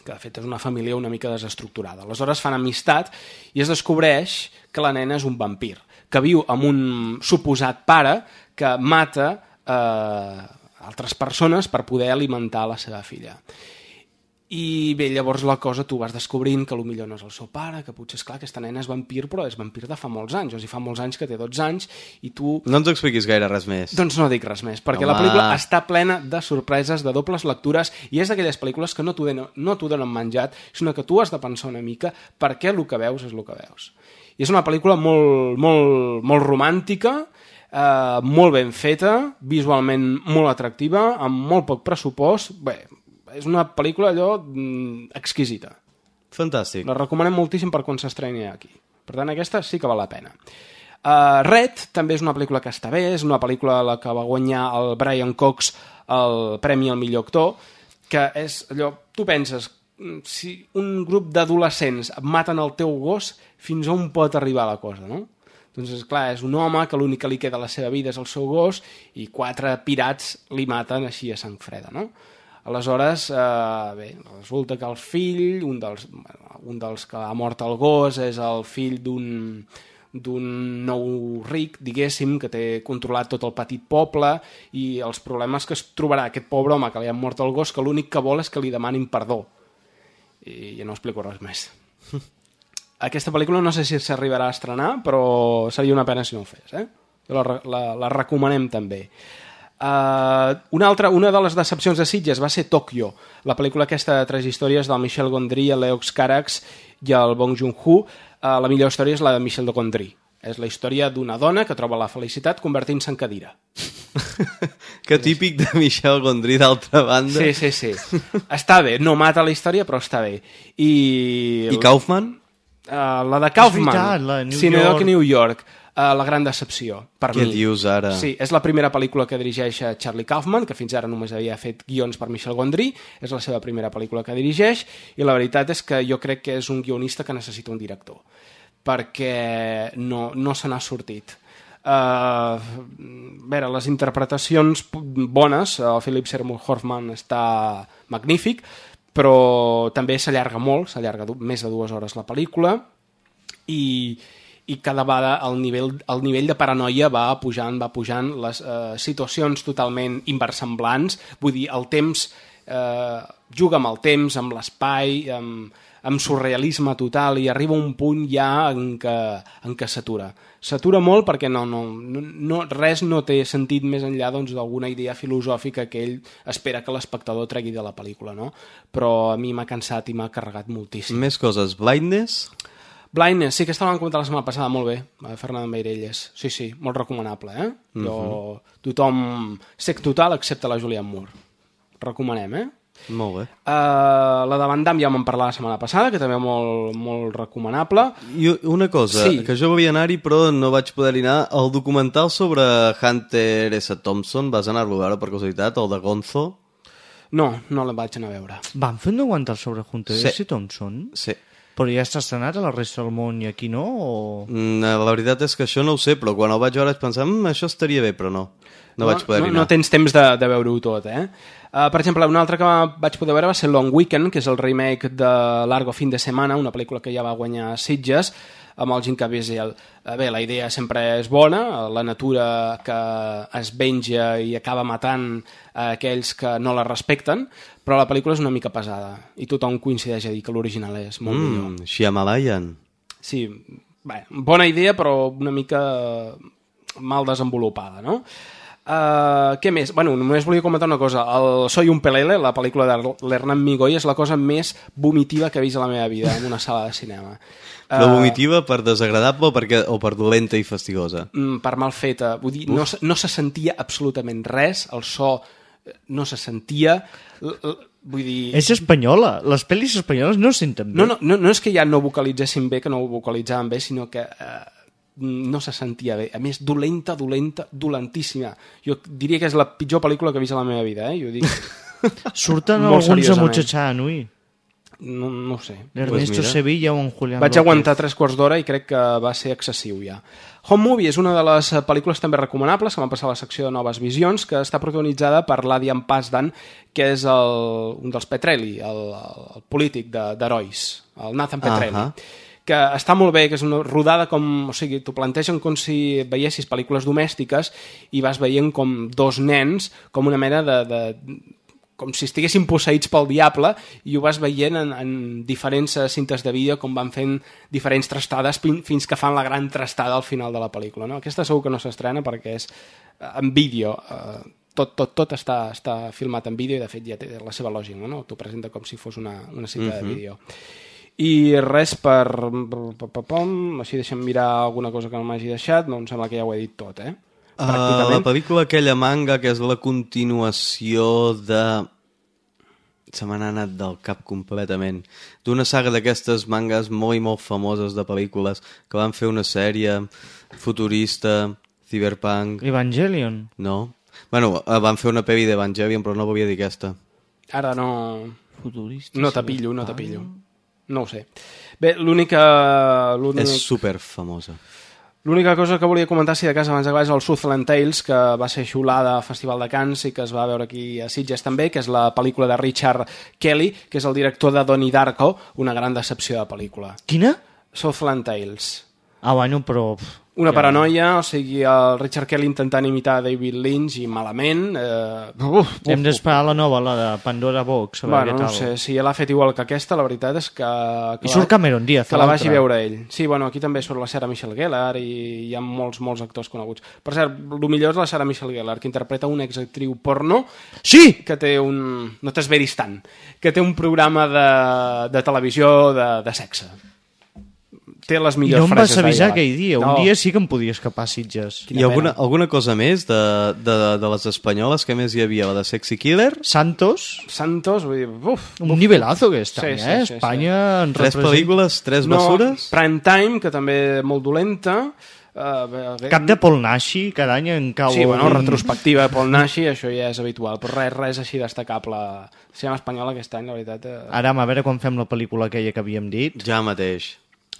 que de fet és una família una mica desestructurada. Aleshores fan amistat i es descobreix que la nena és un vampir, que viu amb un suposat pare que mata eh, altres persones per poder alimentar la seva filla. I bé, llavors la cosa tu vas descobrint que millor no és el seu pare, que potser és clar, aquesta nena és vampir, però és vampir de fa molts anys, o sigui, fa molts anys que té 12 anys, i tu No ens expliquis gaire res més. doncs no dic res més, perquè Home. la pel·lícula està plena de sorpreses, de dobles lectures, i és d'aquelles pel·lícules que no t'ho donen, no donen menjat, sinó que tu has de pensar una mica per què el que veus és el que veus. I és una pel·lícula molt, molt, molt romàntica, eh, molt ben feta, visualment molt atractiva, amb molt poc pressupost. Bé, és una pel·lícula allò mm, exquisita. Fantàstic. La recomanem moltíssim per quan s'estreni aquí. Per tant, aquesta sí que val la pena. Uh, Red també és una pel·lícula que està bé, és una pel·lícula a la que va guanyar el Brian Cox el Premi al millor actor, que és allò, tu penses, mm, si un grup d'adolescents maten el teu gos, fins on pot arribar la cosa, no? Doncs, és clar, és un home que l'únic que li queda a la seva vida és el seu gos i quatre pirats li maten així a sang freda, no? Aleshores, eh, bé, resulta que el fill, un dels, un dels que ha mort el gos, és el fill d'un d'un nou ric, diguéssim, que té controlat tot el petit poble i els problemes que es trobarà aquest pobre home que li han mort el gos, que l'únic que vol és que li demanin perdó. I ja no explico res més. Aquesta pel·lícula no sé si s'arribarà a estrenar, però seria una pena si no ho fes. Eh? La, la, la recomanem també. Uh, una, altra, una de les decepcions de Sitges va ser Tòquio, la pel·lícula aquesta de tres històries del Michel Gondry, el Leox Carax i el Bong Joon-ho. Uh, la millor història és la de Michel de Gondry. És la història d'una dona que troba la felicitat convertint-se en cadira. Que típic de Michel Gondry, d'altra banda. Sí, sí, sí. està bé, no mata la història, però està bé. I... I Kaufman? Uh, la de Kaufman, veritat, la de New Cinedoc York. New York, uh, la gran decepció, per Què mi. dius ara? Sí, és la primera pel·lícula que dirigeix eh, Charlie Kaufman, que fins ara només havia fet guions per Michel Gondry, és la seva primera pel·lícula que dirigeix, i la veritat és que jo crec que és un guionista que necessita un director, perquè no, no se n'ha sortit. Uh, a veure, les interpretacions bones, el Philip Seymour Hoffman està magnífic, però també s'allarga molt, s'allarga més de dues hores la pel·lícula, i, i cada vegada el nivell, el nivell de paranoia va pujant, va pujant, les eh, situacions totalment inversemblants, vull dir, el temps eh, juga amb el temps, amb l'espai, amb, amb surrealisme total i arriba un punt ja en què, en què s'atura. S'atura molt perquè no, no, no, res no té sentit més enllà doncs, d'alguna idea filosòfica que ell espera que l'espectador tregui de la pel·lícula, no? Però a mi m'ha cansat i m'ha carregat moltíssim. Més coses. Blindness? Blindness, sí, aquesta la vam comentar la setmana passada, molt bé, la de Fernanda Meirelles. Sí, sí, molt recomanable, eh? Jo, tothom, sec total, excepte la Julianne Moore. Recomanem, eh? Molt bé. Uh, la de Van Damme ja vam parlar la setmana passada, que també molt, molt recomanable. I una cosa, Sí. que jo volia anar-hi però no vaig poder anar. El documental sobre Hunter S. Thompson, vas anar-lo a veure per casualitat, el de Gonzo? No, no la vaig anar a veure. Van fer un documental sobre Hunter Sí. S. Thompson? Sí. Però ja està estrenat a la resta del món i aquí no? O... Mm, La veritat és que això no ho sé, però quan el vaig veure vaig pensar mm, això estaria bé, però no. No, vaig poder no, no tens temps de, de veure-ho tot, eh? Uh, per exemple, una altra que vaig poder veure va ser Long Weekend, que és el remake de Largo Fin de Semana, una pel·lícula que ja va guanyar Sitges. Amb el Caviezel. Eh, bé, la idea sempre és bona, la natura que es venja i acaba matant a aquells que no la respecten, però la pel·lícula és una mica pesada i tothom coincideix a dir que l'original és molt mm. millor. Shyamalan. Sí, bé, bona idea però una mica mal desenvolupada, no? Uh, què més? Bueno, només volia comentar una cosa. El Soy un pelele, la pel·lícula de l'Hernán Migoy, és la cosa més vomitiva que he vist a la meva vida en una sala de cinema. Però vomitiva per desagradable o, perquè, o per dolenta i fastigosa? Mm, per mal feta. Vull dir, no, no se sentia absolutament res, el so eh, no se sentia... L- l- Vull dir... És espanyola. Les pel·lis espanyoles no senten bé. No, no, no, no és que ja no vocalitzessin bé, que no vocalitzaven bé, sinó que eh, no se sentia bé. A més, dolenta, dolenta, dolentíssima. Jo diria que és la pitjor pel·lícula que he vist a la meva vida, eh? Jo dic... Surten Molt alguns seriosament. amotxatxant, ui. No, no ho sé. L'Ernesto Pues mira. Sevilla o en Julián Vaig López. aguantar tres quarts d'hora i crec que va ser excessiu ja. Home Movie és una de les pel·lícules també recomanables que van passar a la secció de Noves Visions, que està protagonitzada per l'Adiam Pasdan, que és el, un dels Petrelli, el, el polític de- d'herois, el Nathan Petrelli. Ahà. Que està molt bé, que és una rodada com... O sigui, t'ho plantegen com si veiessis pel·lícules domèstiques i vas veient com dos nens, com una mena de... de com si estiguessin posseïts pel diable i ho vas veient en, en diferents eh, cintes de vídeo com van fent diferents trastades fin- fins que fan la gran trastada al final de la pel·lícula. No? Aquesta segur que no s'estrena perquè és eh, en vídeo. Eh, tot, tot, tot està, està filmat en vídeo i de fet ja té la seva lògica, no? T'ho presenta com si fos una, una cita de Mhm. vídeo. I res per... Així deixem mirar alguna cosa que no m'hagi deixat, no em sembla que ja ho he dit tot, eh? Uh, la pel·lícula aquella manga que és la continuació de... Se me n'ha anat del cap completament. D'una saga d'aquestes mangas molt i molt famoses de pel·lícules que van fer una sèrie futurista, cyberpunk... Evangelion. No. Bueno, eh, van fer una pel·li d'Evangelion, però no volia dir aquesta. Ara no... Futurista. No te pillo, no te pillo. No ho sé. Bé, l'única... És super famosa. L'única cosa que volia comentar, si de cas abans d'acabar, és el Southland Tales, que va ser xiulada al Festival de Cannes i que es va veure aquí a Sitges també, que és la pel·lícula de Richard Kelly, que és el director de Donnie Darko, una gran decepció de pel·lícula. Quina? Southland Tales. Ah, bueno, però... Una ja. paranoia, o sigui, el Richard Kelly intentant imitar David Lynch i malament. Eh, uf, Hem uf, d'esperar la nova, la de Pandora Box, Bueno, no sé, si l'ha fet igual que aquesta, la veritat és que... que I surt Cameron Díaz, Que la vagi a veure ell. Sí, bueno, aquí també surt la Sarah Michelle Gellar i hi ha molts, molts actors coneguts. Per cert, el millor és la Sarah Michelle Gellar, que interpreta una exactriu porno sí! que té un... no t'esveris tant, que té un programa de, de televisió de, de sexe. Té les I millors no em vas frases avisar aquell dia. Un No. dia sí que em podia escapar Sitges. I alguna, alguna cosa més de, de, de les espanyoles? que més hi havia? La de Sexy Killer? Santos. Santos, vull dir, uf, Un nivelazo aquest Sí, any, sí, eh? sí, Espanya en Tres representa- pel·lícules, tres no, bessures? Prime Time, que també molt dolenta. Uh, Cap de Paul Nashi, cada any en cau... Sí, bueno, un- retrospectiva de Paul Nashi, això ja és habitual, però res, res així destacable. Cinema espanyol aquest any, la veritat... Eh... Ara, a veure quan fem la pel·lícula aquella que havíem dit. Ja mateix.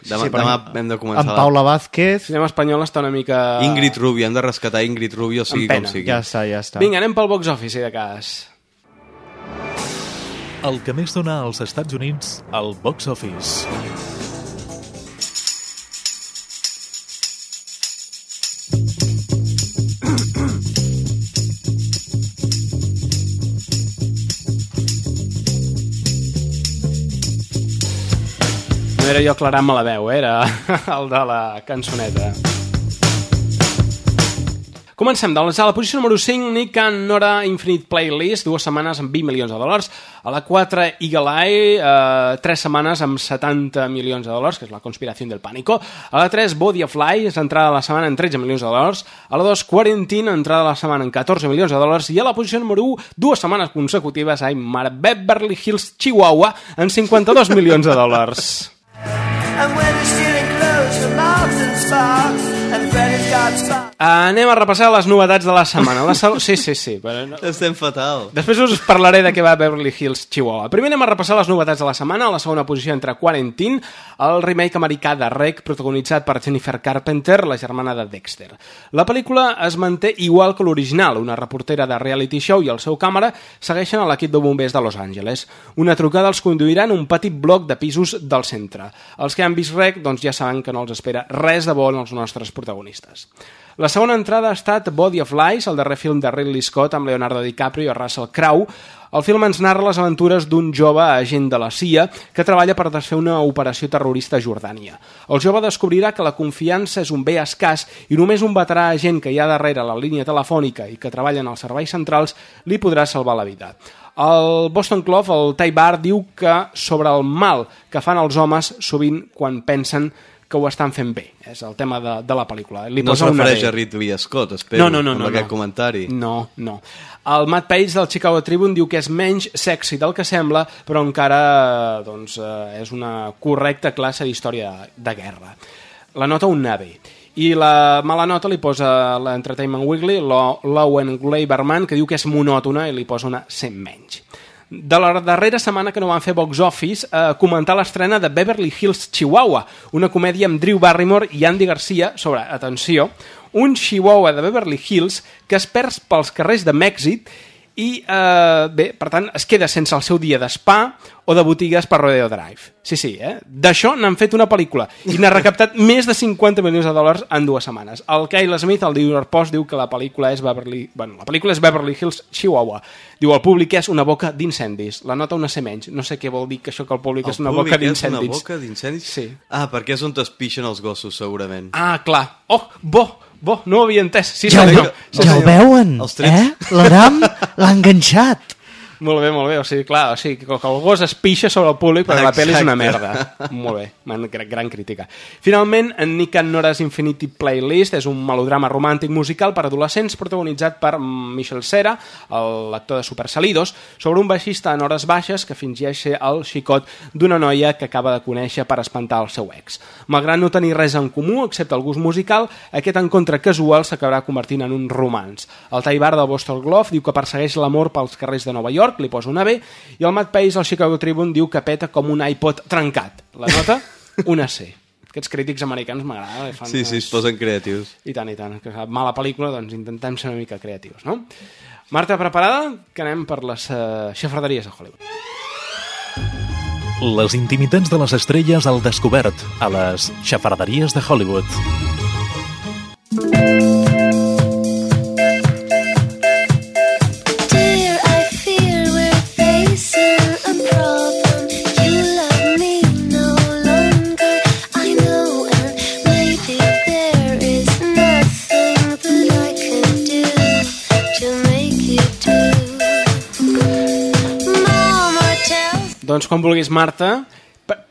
Demà, Sí, demà hem de començar. Amb Paula Vázquez. Cinema espanyol està una mica... Ingrid Rubio, hem de rescatar Ingrid Rubio, sigui com sigui. Ja està, ja està. Vinga, anem pel box office, si de cas. El que més dona als Estats Units al box office. Era jo aclarant-me la veu, eh? era el de la cançoneta. Comencem, doncs, a la posició número 5, Nick and Nora Infinite Playlist, dues setmanes amb 20 milions de dòlars. A la 4, Eagle Eye, eh, tres setmanes amb 70 milions de dòlars, que és la conspiració del pànico. A la 3, Body of Lies, entrada de la setmana en 13 milions de dòlars. A la 2, Quarantine, entrada de la setmana en 14 milions de dòlars. I a la posició número 1, dues setmanes consecutives, ai, mare, Beverly Hills, Chihuahua, en 52 milions de dòlars. And when the stealing clothes from marks and sparks, and Anem a repassar les novetats de la setmana. La seg... Sí, sí, sí. Però no... Estem fatal. Després us parlaré de què va Beverly Hills Chihuahua. Primer anem a repassar les novetats de la setmana. A la segona posició entre Quarantine, el remake americà de Rec, protagonitzat per Jennifer Carpenter, la germana de Dexter. La pel·lícula es manté igual que l'original. Una reportera de reality show i el seu càmera segueixen a l'equip de bombers de Los Angeles. Una trucada els conduirà en un petit bloc de pisos del centre. Els que han vist Rec doncs ja saben que no els espera res de bo en els nostres protagonistes. La segona entrada ha estat Body of Lies, el darrer film de Ridley Scott amb Leonardo DiCaprio i Russell Crowe. El film ens narra les aventures d'un jove agent de la CIA que treballa per desfer una operació terrorista a Jordània. El jove descobrirà que la confiança és un bé escàs i només un veterà agent que hi ha darrere la línia telefònica i que treballa en els serveis centrals li podrà salvar la vida. El Boston Club, el Bar, diu que sobre el mal que fan els homes sovint quan pensen que ho estan fent bé. És el tema de, de la pel·lícula. Li no es refereix D. a Ridley Scott, espero, No, no, no, amb no, aquest no. comentari. No, no. El Matt Page del Chicago Tribune diu que és menys sexy del que sembla, però encara doncs, eh, és una correcta classe d'història de guerra. La nota un nave. I la mala nota li posa l'Entertainment Weekly, Lo- Lowen Gleiberman, que diu que és monòtona i li posa una 100 menys. De la darrera setmana que no van fer box office, eh, comentar l'estrena de Beverly Hills Chihuahua, una comèdia amb Drew Barrymore i Andy Garcia sobre, atenció, un chihuahua de Beverly Hills que es perd pels carrers de Mèxic i, eh, bé, per tant, es queda sense el seu dia d'espa o de botigues per Rodeo Drive. Sí, sí, eh? D'això n'han fet una pel·lícula i n'ha recaptat més de 50 milions de dòlars en dues setmanes. El Kyle Smith, el New York Post, diu que la pel·lícula és Beverly... Bueno, la pel·lícula és Beverly Hills Chihuahua. Diu, el públic és una boca d'incendis. La nota una C menys. No sé què vol dir que això que el públic és una boca públic és una d'incendis. boca d'incendis? Sí. Ah, perquè és on t'espixen els gossos, segurament. Ah, clar. Oh, bo, bo, no ho havia entès. Sí, ja, ho, ja ho veuen, Els eh? L'Aram l'ha enganxat. Molt bé, molt bé. O sigui, clar, o sigui, que el gos es pixa sobre el públic perquè la pel·li és una Exacte. merda. Molt bé, gran, gran crítica. Finalment, en Nick and Nora's Infinity Playlist és un melodrama romàntic musical per adolescents protagonitzat per Michel Cera, l'actor de Super Salidos, sobre un baixista en hores baixes que fingeix ser el xicot d'una noia que acaba de conèixer per espantar el seu ex. Malgrat no tenir res en comú, excepte el gust musical, aquest encontre casual s'acabarà convertint en un romans. El Taibar del Boston Globe diu que persegueix l'amor pels carrers de Nova York, li posa una B, i el Matt Pace, al Chicago Tribune, diu que peta com un iPod trencat. La nota, una C. Aquests crítics americans m'agrada. eh, Sí, sí, es posen creatius. I tant, i tant. Que mala pel·lícula, doncs intentem ser una mica creatius, no? Marta, preparada? Que anem per les uh, xafarderies de Hollywood. Les intimitats de les estrelles al descobert a les xafarderies de Hollywood. Dear, Doncs com vulguis, Marta,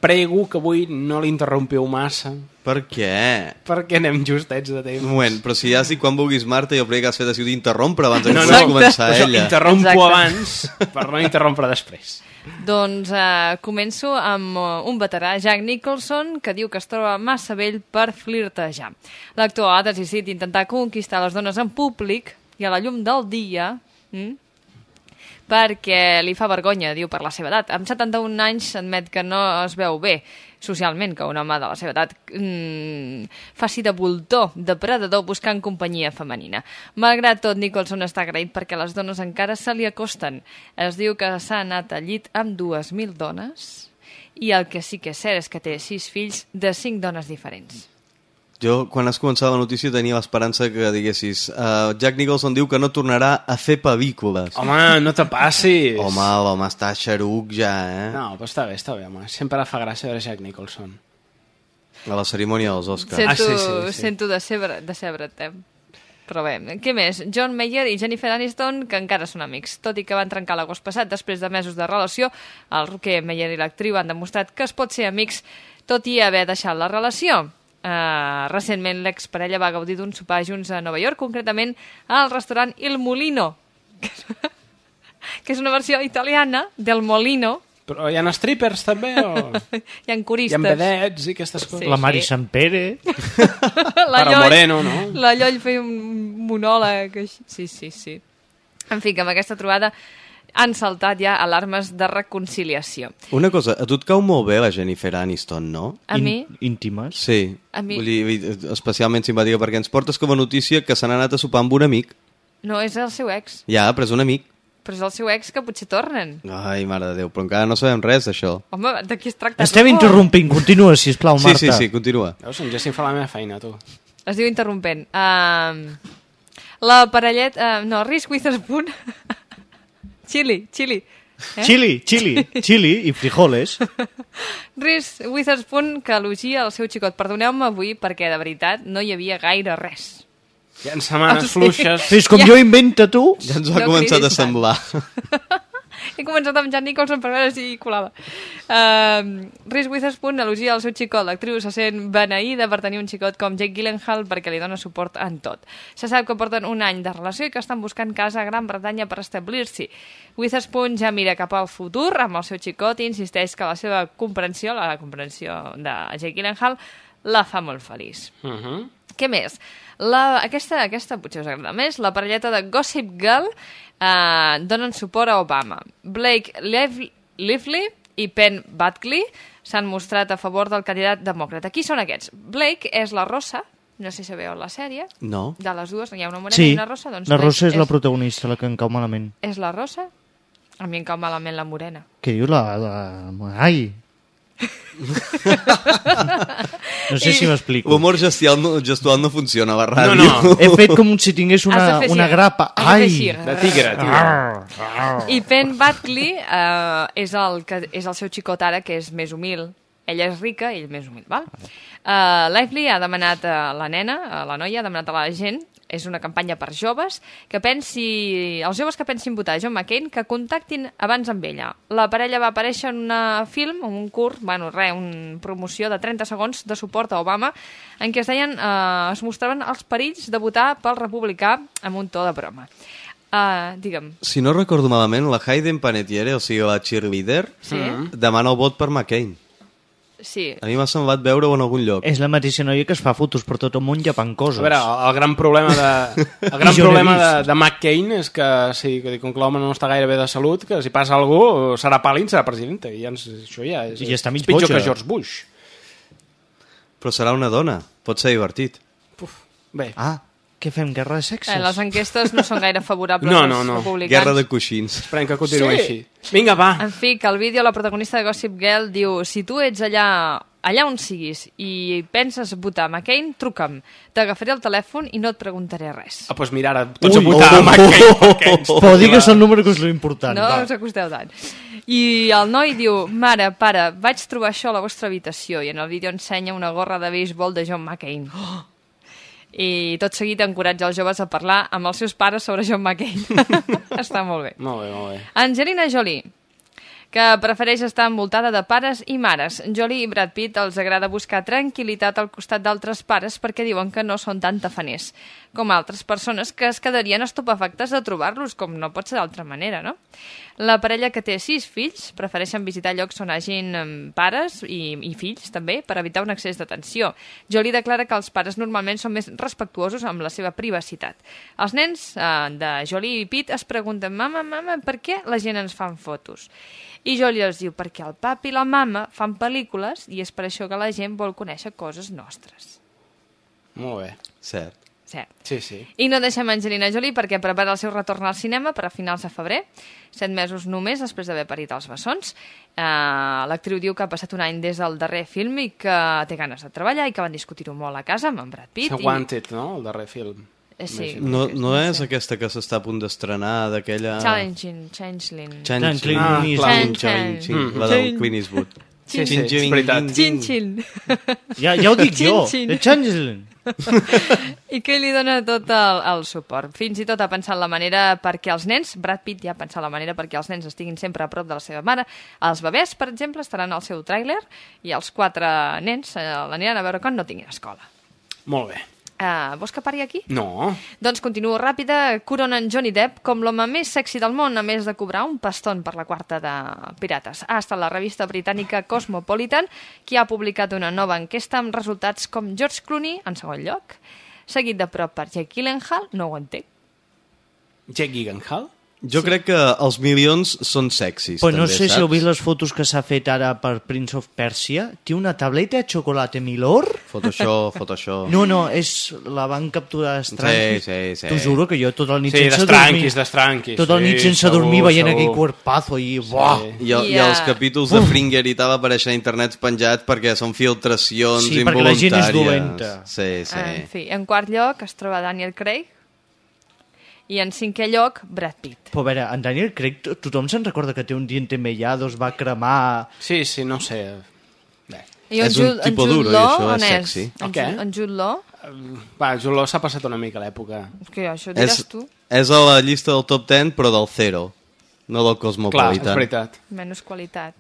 prego que avui no l'interrompiu massa, Per què? perquè anem justets de temps. Un moment, però si ja has dit quan vulguis, Marta, jo crec que has fet així d'interrompre abans de No, no, començar per això ella. interrompo Exacte. abans per no interrompre després. Doncs eh, començo amb eh, un veterà, Jack Nicholson, que diu que es troba massa vell per flirtejar. L'actor ha decidit intentar conquistar les dones en públic i a la llum del dia... Mm? Perquè li fa vergonya, diu, per la seva edat. Amb 71 anys admet que no es veu bé socialment que un home de la seva edat mm, faci de voltor, de predador, buscant companyia femenina. Malgrat tot, Nicholson està agraït perquè les dones encara se li acosten. Es diu que s'ha anat al llit amb 2.000 dones i el que sí que és cert és que té sis fills de cinc dones diferents. Jo, quan has començat la notícia, tenia l'esperança que diguessis uh, Jack Nicholson diu que no tornarà a fer pel·lícules. Home, no te passis. Home, l'home està xeruc ja, eh? No, però està bé, està bé, home. Sempre fa gràcia veure Jack Nicholson. A la cerimònia dels Oscars. Sento, Ah, sí, sí, sí. sento decebre, decebre't, eh? Però bé, què més? John Mayer i Jennifer Aniston, que encara són amics. Tot i que van trencar l'agost passat, després de mesos de relació, el roquer Mayer i l'actriu han demostrat que es pot ser amics tot i haver deixat la relació. Uh, recentment l'exparella va gaudir d'un sopar junts a Nova York, concretament al restaurant Il Molino, que és una versió italiana del Molino, Però hi ha strippers també? O... Hi ha Hi coristes. ha vedets i aquestes coses? Sí, la Mari sí. Sampere. la Para Moreno, no? La Lloll feia un monòleg. així. Sí, sí, sí. En fi, que amb aquesta trobada han saltat ja alarmes de reconciliació. Una cosa, a tu et cau molt bé la Jennifer Aniston, no? A mi, Íntimes. Sí, A mi- Vull dir, especialment simpàtica perquè ens portes com a notícia que se n'ha anat a sopar amb un amic. no és el seu ex, Ja, però és un amic. però és el seu ex que potser tornen. Ai, mare de Déu, però encara no sabem res d'això. Home, de qui es tracta? Estem tu? interrompint. Continua, sisplau, Sí, Marta. sí, sí, continua. Veus, en Jessin fa la meva feina, tu. Es diu interrompent. Uh, la parellet... Uh, no, Reese Witherspoon... chili, chili. Eh? Chili, chili, chili i frijoles. Reese Witherspoon que elogia el seu xicot. Perdoneu-me avui perquè, de veritat, no hi havia gaire res. Hi ha setmanes Ah, sí. fluixes. Fes com Ja. jo inventa tu. Ja ens ha No començat a semblar. He començat amb Jan Nicholson per veure si colava. Uh, Reese Witherspoon elogia el seu xicot. L'actriu se sent beneïda per tenir un xicot com Jake Gyllenhaal perquè li dona suport en tot. Se sap que porten un any de relació i que estan buscant casa a Gran Bretanya per establir-s'hi. Witherspoon ja mira cap al futur amb el seu xicot i insisteix que la seva comprensió, la comprensió de Jake Gyllenhaal, la fa molt feliç. Uh -huh. Què més? La, aquesta, aquesta potser us agrada més. La parelleta de Gossip Girl eh, donen suport a Obama. Blake Lively i Penn Badgley s'han mostrat a favor del candidat demòcrata. Qui són aquests? Blake és la rossa, no sé si sabeu la sèrie, No. de les dues, hi ha una morena Sí, i una rossa. Doncs la rossa és la protagonista, la que em cau malament. És la rossa? A mi em cau malament la morena. Què diu la... la... Ai! No sé si m'explico. L'humor gestual no, gestual no funciona a la ràdio. No, no. He fet com si tingués una, una així. grapa. Ai! De tigre, tigre. I Penn Badgley eh, és, el que, és el seu xicot ara, que és més humil. Ella és rica, ell més humil, val? Uh, Lively ha demanat a la nena, a la noia, ha demanat a la gent, és una campanya per joves, que pensi, els joves que pensin votar John McCain, que contactin abans amb ella. La parella va aparèixer en un film, en un curt, bueno, res, una promoció de 30 segons de suport a Obama, en què es deien, eh, es mostraven els perills de votar pel republicà amb un to de broma. Uh, digue'm, Si no recordo malament, la Hayden Panettiere, o sigui, la cheerleader, Sí. demana el vot per McCain. Sí, A mi m'ha semblat veure-ho en algun lloc. És la mateixa noia que es fa fotos per tot el món llepant coses. A veure, el, el gran problema de, el gran problema de, de McCain és que, sí, que com que l'home no està gaire bé de salut, que si passa algú serà pàl·lid, serà president. I ja ens, això ja és, I està mig és pitjor boja. que George Bush. Però serà una dona. Pot ser divertit. Bé, Ah, què fem? Guerra de sexes? eh, les enquestes no són gaire favorables No, als no, no. republicans. Guerra de coixins. esperem que continuï Sí. així. Vinga, va. En fi, que al vídeo la protagonista de Gossip Girl diu si tu ets allà allà on siguis i penses votar McCain, truca'm. T'agafaré el telèfon i no et preguntaré res. Ah, doncs mira, ara tots Ui, a votar oh, a McCain. oh, oh, oh. toqui Però digues el número que és l'important. No va. us acosteu tant. I el noi diu, mare, pare, vaig trobar això a la vostra habitació i en el vídeo ensenya una gorra de béisbol de John McCain. I tot seguit encoratja els joves a parlar amb els seus pares sobre John McCain. Està molt bé. Molt bé, molt bé. Angelina Jolie, que prefereix estar envoltada de pares i mares. Jolie i Brad Pitt els agrada buscar tranquil·litat al costat d'altres pares perquè diuen que no són tan tafaners com altres persones que es quedarien estupefactes de trobar-los, com no pot ser d'altra manera, no? La parella que té sis fills prefereixen visitar llocs on hagin pares i, i fills, també, per evitar un excés de tensió. Jolie declara que els pares normalment són més respectuosos amb la seva privacitat. Els nens eh, de Jolie i Pitt es pregunten «Mama, mama, per què la gent ens fan fotos?» I Jolie els diu «Perquè el papi i la mama fan pel·lícules i és per això que la gent vol conèixer coses nostres». Molt bé. Cert. Cert. Sí, sí. I no deixem Angelina Jolie perquè prepara el seu retorn al cinema per a finals de febrer, set mesos només després d'haver parit els bessons. Uh, L'actriu diu que ha passat un any des del darrer film i que té ganes de treballar i que van discutir-ho molt a casa amb en Brad Pitt. S'ha Wanted, no?, el darrer film. Eh, sí. No, no és aquesta que s'està a punt d'estrenar, d'aquella... I... Challenging, Changeling. Changeling. Ah, clar. Chin, chin, chin. La del. Clint Eastwood. Sí, sí, és veritat. chin, Chin, chin. Ja, ja ho dic jo. Chin, chin. The Changeling. I que li dona tot el, el suport. Fins i tot ha pensat la manera perquè els nens, Brad Pitt ja ha pensat la manera perquè els nens estiguin sempre a prop de la seva mare. Els bebès, per exemple, estaran al seu tràiler i els quatre nens eh, l'aniran a veure quan no tinguin escola. Molt bé. Uh, vols que pari aquí? No. Doncs continuo ràpida. Coronen Johnny Depp com l'home més sexy del món, a més de cobrar un paston per la quarta de Pirates. Ha estat la revista britànica Cosmopolitan qui ha publicat una nova enquesta amb resultats com George Clooney, en segon lloc, seguit de prop per Jake Gyllenhaal, no ho entenc. Jake Gyllenhaal? Jo crec que els milions són sexis, Pues no també, sé si saps? heu vist les fotos que s'ha fet ara per Prince of Persia. Té una tableta de xocolata Milor. Photoshop, Photoshop. No, no, és, la van capturar estranquis. Sí, sí, sí. T'ho juro que jo tota la nit Sí, sense d'estranquis, dormir... d'estranquis, Tota la sí, nit sense segur, dormir veient segur. aquell cuerpazo i... Buah. I, el, I I, els capítols de Fringer i tal apareixen a internet penjats perquè són filtracions Sí, perquè la gent és involuntàries. dolenta. Sí, sí. En fi, en quart lloc es troba Daniel Craig i en cinquè lloc Brad Pitt. Però a veure, en Daniel Craig, to- tothom se'n recorda que té un diente mellado, es va cremar... Sí, sí, no sé. I en És un Jude, Jude duro i Law, això és és? sexy. En? Jude, en Jude Law? Va, Joló s'ha passat una mica l'època. És que això diràs És, tu. és a la llista del top 10, però del zero, no del Clar, Cosmopolitan. és veritat. Menys qualitat.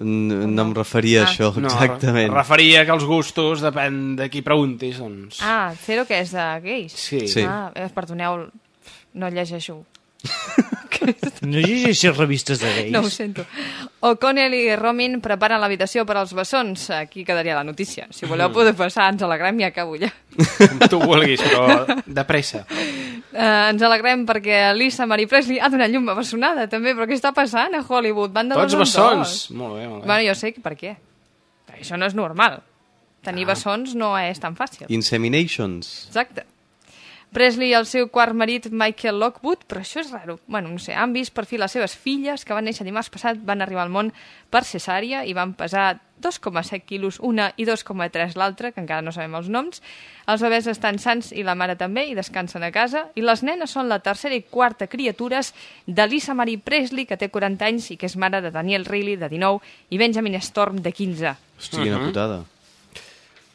No, no em referia a Ah. això, No, exactament. re- referia que els gustos depèn de qui preguntis, doncs... Ah, Zero que és de gais? Sí. Sí. Ah, eh, perdoneu, no llegeixo. No llegeixes revistes de gais. No ho sento. O'Connell i Romin preparen l'habitació per als bessons. Aquí quedaria la notícia. Si voleu Mm. poder passar, ens alegrem i acabo ja. Com tu vulguis, però de pressa. Uh, ens alegrem perquè Lisa Marie Presley ha donat llum a bessonada, també, però què està passant a Hollywood? Van de Tots dos bessons. dos. Molt bé, molt bé. Bueno, jo sé que per què. Això no és normal. Tenir Ah. bessons no és tan fàcil. Inseminations. Exacte. Presley i el seu quart marit Michael Lockwood, però això és raro. Bueno, no sé, han vist per fi les seves filles, que van néixer dimarts passat, van arribar al món per cesària i van pesar 2,7 quilos una i 2,3 l'altra, que encara no sabem els noms. Els bebès estan sants i la mare també, i descansen a casa. I les nenes són la tercera i quarta criatures de Lisa Marie Presley, que té 40 anys i que és mare de Daniel Reilly, de 19, i Benjamin Storm, de 15. Hòstia, quina Mhm. putada.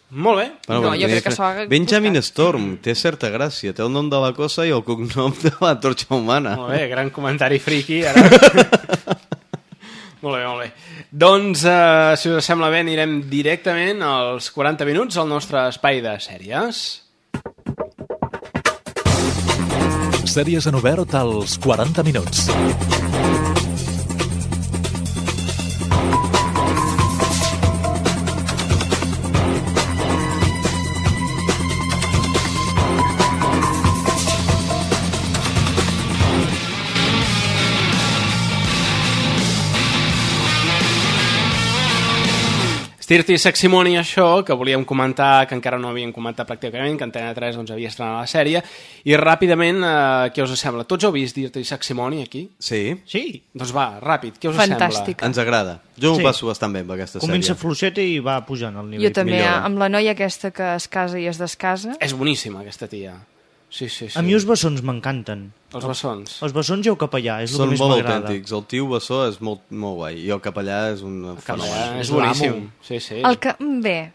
Molt bé. No, jo crec que s'ho ha Benjamin Storm, té certa gràcia. Té el nom de la cosa i el cognom de la torxa humana. Molt bé, gran comentari friki, ara. molt bé, molt bé. Doncs, eh, si us sembla bé, anirem directament als 40 minuts al nostre espai de sèries. Sèries en obert als 40 minuts. Stirty Seximoni, això, que volíem comentar, que encara no havíem comentat pràcticament, que Antena 3 doncs, havia estrenat la sèrie, i ràpidament, eh, què us sembla? Tots heu vist Dirty Seximoni aquí? Sí. Sí. Doncs va, ràpid, què us Fantàstic. Ens agrada. Jo m'ho Sí. passo bastant bé amb aquesta Comença sèrie. fluixeta i va pujant el nivell. Jo també, millora. amb la noia aquesta que es casa i es descasa. sembla? És boníssima, aquesta tia. Sí, sí, sí. A mi els bessons m'encanten. Els bessons. Els bessons i el capellà, és el Són que més molt m'agrada. autèntics. El tio Bessó és molt, molt guai. I el capellà és un fenomen. Capellà és boníssim. Sí, sí. El que... Bé,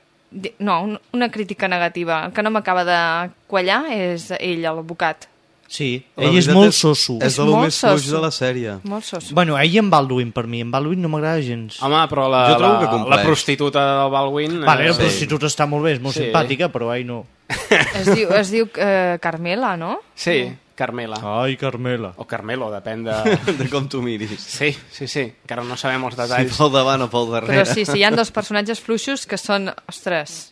no, un- una crítica negativa. El que no m'acaba de quallar és ell, l'advocat. Sí, La ell és molt soso. És el molt més fluix soso. de la sèrie. Molt sos. Bueno, ell en Baldwin, per mi. En Baldwin no m'agrada gens. Home, però la, Jo trobo la, que compleix. la prostituta del Baldwin... Vale, la eh, prostituta està molt bé, és molt Sí. simpàtica, però ell no. Es diu, es diu eh, Carmela, no? Sí, Carmela. Ai, Carmela. O Carmelo, depèn de... De com tu miris. Sí, sí, sí. Encara no sabem els Si detalls. pel davant o pel darrere. Però sí, sí, hi ha dos personatges fluixos que són... Ostres...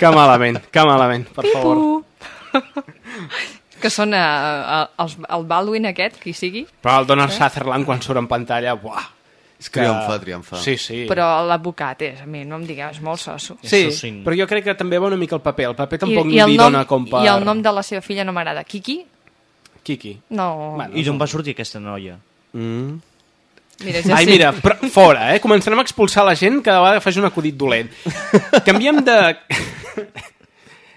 Que malament, que malament, per favor. Que són eh, eh, els, el Baldwin aquest, qui sigui, Però el Donald Sutherland, quan surt en pantalla, buah, és que... Triomfa, triomfa. Sí, sí. però l'advocat és, a mi no em digueu, és molt soso. Sí, però jo crec que també va una mica el paper. El paper tampoc I, i, el li nom, dona com per... I el nom de la seva filla no m'agrada. Kiki? Kiki. No. Bueno, I d'on va sortir aquesta noia? Mm. Mira, ja Ai, sí. mira, però, fora, eh? Començarem a expulsar la gent cada vegada que faci un acudit dolent. Canviem de...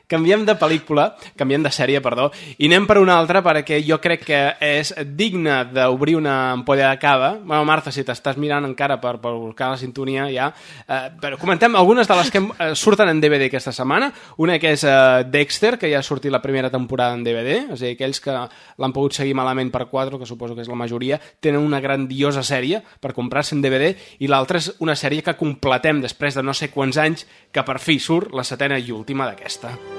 canviem de pel·lícula, canviem de sèrie, perdó, i anem per una altra perquè jo crec que és digne d'obrir una ampolla de cava. Bueno, Marta, si t'estàs mirant encara per, per buscar la sintonia ja, eh, però comentem algunes de les que eh, surten en DVD aquesta setmana. Una que és eh, Dexter, que ja ha sortit la primera temporada en DVD, és a dir, aquells que l'han pogut seguir malament per 4, que suposo que és la majoria, tenen una grandiosa sèrie per comprar-se en DVD, i l'altra és una sèrie que completem després de no sé quants anys, que per fi surt la setena i última d'aquesta.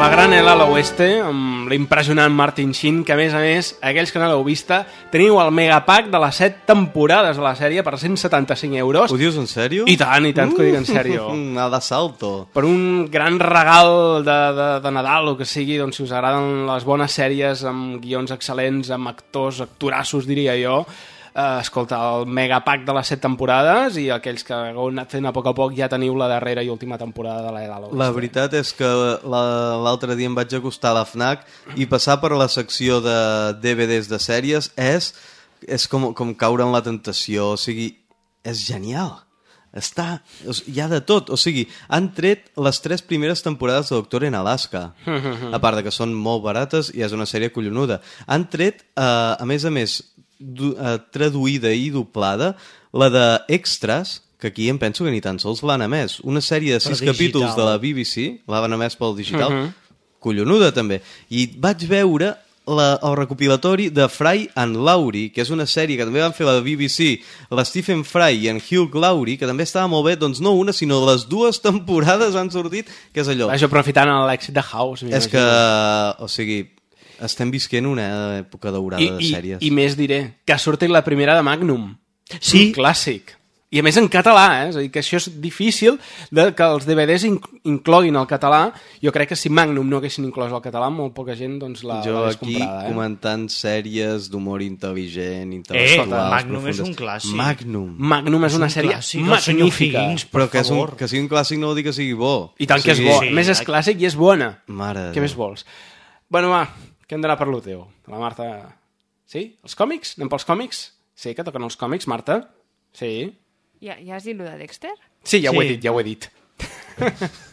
La gran El ala oeste, amb l'impressionant Martin Sheen, que a més a més, aquells que no l'heu vista, teniu el megapack de les 7 temporades de la sèrie per 175 euros. Ho dius en sèrio? I tant, i tant que ho dic en sèrio. A de salto. per un gran regal de, de, de Nadal o que sigui, doncs si us agraden les bones sèries amb guions excel·lents, amb actors, actorassos diria jo, eh, escolta, el megapack de les set temporades i aquells que heu anat fent a poc a poc ja teniu la darrera i última temporada de la Edad La veritat és que la- l'altre dia em vaig acostar a la FNAC i passar per la secció de DVDs de sèries és, és com, com caure en la tentació, o sigui, és genial. Està, hi ha de tot, o sigui, han tret les tres primeres temporades de Doctor en Alaska, a part de que són molt barates i és una sèrie collonuda. Han tret, eh, a més a més, traduïda i doblada, la de Extras, que aquí em penso que ni tan sols l'han emès. Una sèrie de sis capítols de la BBC, l'han emès pel digital, Mhm. collonuda també. I vaig veure la, el recopilatori de Fry and Laurie, que és una sèrie que també van fer la BBC, la Stephen Fry i en Hugh Laurie, que també estava molt bé, doncs no una, sinó les dues temporades han sortit, que és allò. Vaja, aprofitant l'èxit de House. És que, o sigui, estem visquent una època daurada I, de i, sèries. I més diré, que ha sortit la primera de Magnum. Sí. Un clàssic. I a més en català, eh? És a dir, que això és difícil de que els DVDs inc incloguin el català. Jo crec que si Magnum no haguessin inclòs el català, molt poca gent doncs, la jo aquí comprada. Eh? comentant sèries d'humor intel·ligent, intel·lectuals... Eh, Magnum és profundes. un clàssic. Magnum. Magnum és, És una un sèrie clàssic, magnífica. Higgins, per Però que, és un, que sigui un clàssic no vol dir que sigui bo. I tant O que és sigui, bo. Sí, més, és eh? clàssic i és bona. Mare de Què més vols? Bueno, va, que hem d'anar per lo teu. La Marta... Sí? Els còmics? Anem pels còmics? Sí, que toquen els còmics, Marta? Sí. Ja, ja has dit lo de Dexter? Sí, ja ho he Sí. dit, ja ho he dit.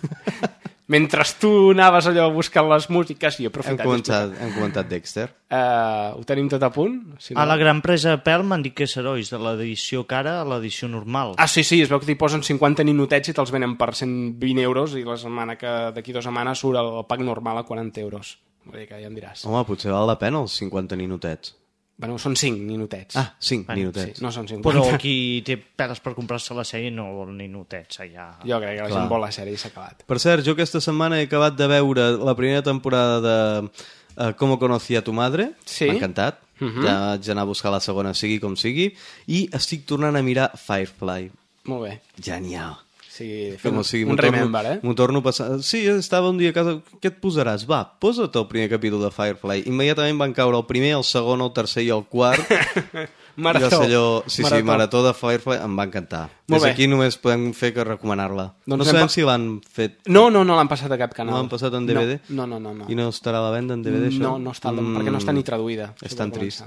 Mentre tu anaves allò buscant les músiques, jo he Hem aprofitat. comentat, hem comentat Dexter. Uh, ho tenim tot a punt? Si A la gran presa de pèl m'han dit que és herois de l'edició cara a l'edició normal. Ah, sí, sí, es veu que t'hi posen 50 ninotets i te'ls venen per 120 euros i la setmana que d'aquí dues setmanes surt el pack normal a 40 euros. Vull dir que ja em diràs. Home, potser val la pena els 50 ninotets. Bueno, són 5 ninotets. Ah, 5 Bueno, ninotets. Sí, no són 50. Però qui té peles per comprar-se la sèrie no vol ni notets allà. Jo crec que la Clar. gent vol la sèrie i s'ha acabat. Per cert, jo aquesta setmana he acabat de veure la primera temporada de uh, Cómo conocí a tu madre. Sí. M'ha encantat. Mhm. Ja vaig anar a buscar la segona, sigui com sigui. I estic tornant a mirar Firefly. Molt bé. Genial. Sí, Com, o sigui, un m'ho torno- remember, eh? M'ho torno a passar... Sí, estava un dia a casa... Què et posaràs? Va, posa't el primer capítol de Firefly. Immediatament van caure el primer, el segon, el tercer i el quart. Marató. I allò... Sí, Marató. sí, marató de Firefly em va encantar. Molt Des bé. aquí només podem fer que recomanar-la. Doncs no sabem pa- si l'han fet... No, no, no l'han passat a cap canal. No l'han passat en DVD? No, no, no. no. I no estarà a la venda en DVD, això? No, no està, mm. perquè no està ni traduïda. És Això tan trist.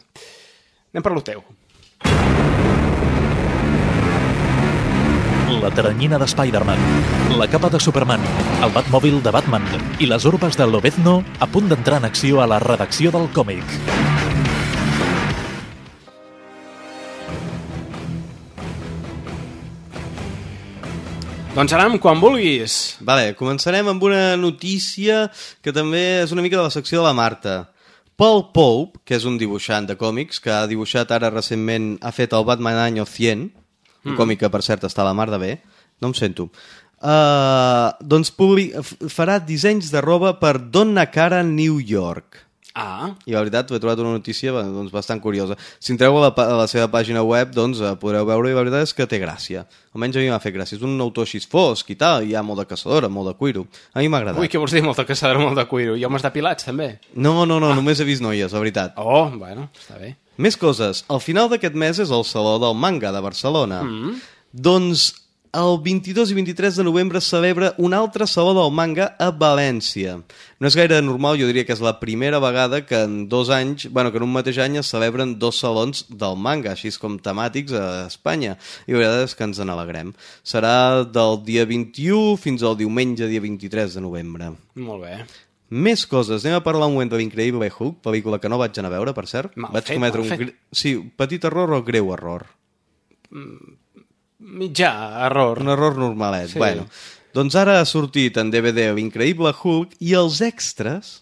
Anem per lo teu. La teranyina de Spider-Man, la capa de Superman, el Batmòbil de Batman i les urbes de Lobezno a punt d'entrar en acció a la redacció del còmic. Doncs Aram, quan vulguis. Vale, començarem amb una notícia que també és una mica de la secció de la Marta. Paul Pope, que és un dibuixant de còmics, que ha dibuixat ara recentment, ha fet el Batman Año 100, un Mm. còmic que per cert està a la mar de bé, no em sento, uh, doncs publi f- farà dissenys de roba per Donna Cara New York. Ah, I la veritat, he trobat una notícia doncs, bastant curiosa. Si entreu a la, a la seva pàgina web, doncs eh, podreu veure i la veritat és que té gràcia. Almenys a mi m'ha fet gràcia. És un autor així fosc i tal, hi ha molt de caçadora, molt de cuiro. A mi m'ha agradat. ui, què vols dir? Molta caçadora, molt de cuiro. I homes depilats, també. No, no, no, només he vist noies, la veritat. Oh, bueno, està bé. Més coses. Al final d'aquest mes és el Saló del Manga de Barcelona. Mm. Doncs el 22 i 23 de novembre celebra un altre Saló del Manga a València. No és gaire normal, jo diria que és la primera vegada que en dos anys, bueno, que en un mateix any es celebren dos salons del manga, així com temàtics a Espanya. I la veritat és que ens n'alegrem. Serà del dia 21 fins al diumenge, dia 23 de novembre. Molt bé. Més coses. Anem a parlar un moment de l'increïble Hulk, pel·lícula que no vaig anar a veure, per cert. Mal vaig fet, cometre un... fet. Sí, petit error o greu error? Mitjà, error. Un error normalet. Sí. Bueno, doncs ara ha sortit en DVD l'increïble Hulk i els extras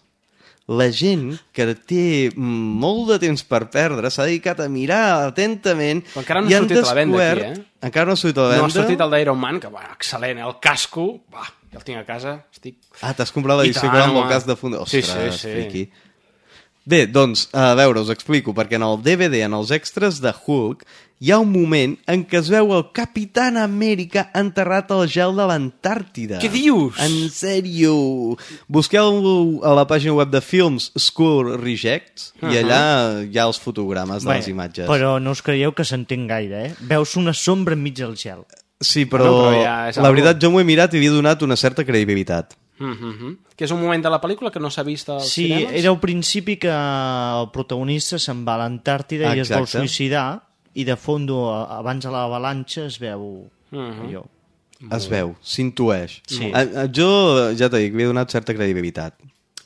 la gent que té molt de temps per perdre s'ha dedicat a mirar atentament Però encara no i ha han sortit a la venda aquí, descobert- eh? Encara no ha sortit a la venda? No ha sortit el d'Iron Man, que, bueno, excel·lent, el casco, va, ja el tinc a casa, estic... Ah, t'has comprat l'edició va tant, amb el cas de funda. Sí, Ostres, sí, sí. friqui. Bé, doncs, a veure, us explico, perquè en el DVD, en els extras de Hulk, hi ha un moment en què es veu el Capitán Amèrica enterrat al gel de l'Antàrtida. Què dius? En sèrio? Busqueu a la pàgina web de Films School Rejects i Ahà. allà hi ha els fotogrames de Bé, les imatges. Però no us creieu que s'entén gaire, eh? Veus una sombra enmig del gel. Sí, però, Bueno, però ja la veritat jo m'ho he mirat i havia donat una certa credibilitat. Mm -hmm. Que és un moment de la pel·lícula que no s'ha vist als Sí, cinemes? era al principi que el protagonista se'n va a l'Antàrtida i es vol suïcidar i de fondo, abans de l'avalanxa, es veu Mhm. allò. Es veu, s'intueix. Sí. A, a, jo, ja t'he dit, li he donat certa credibilitat.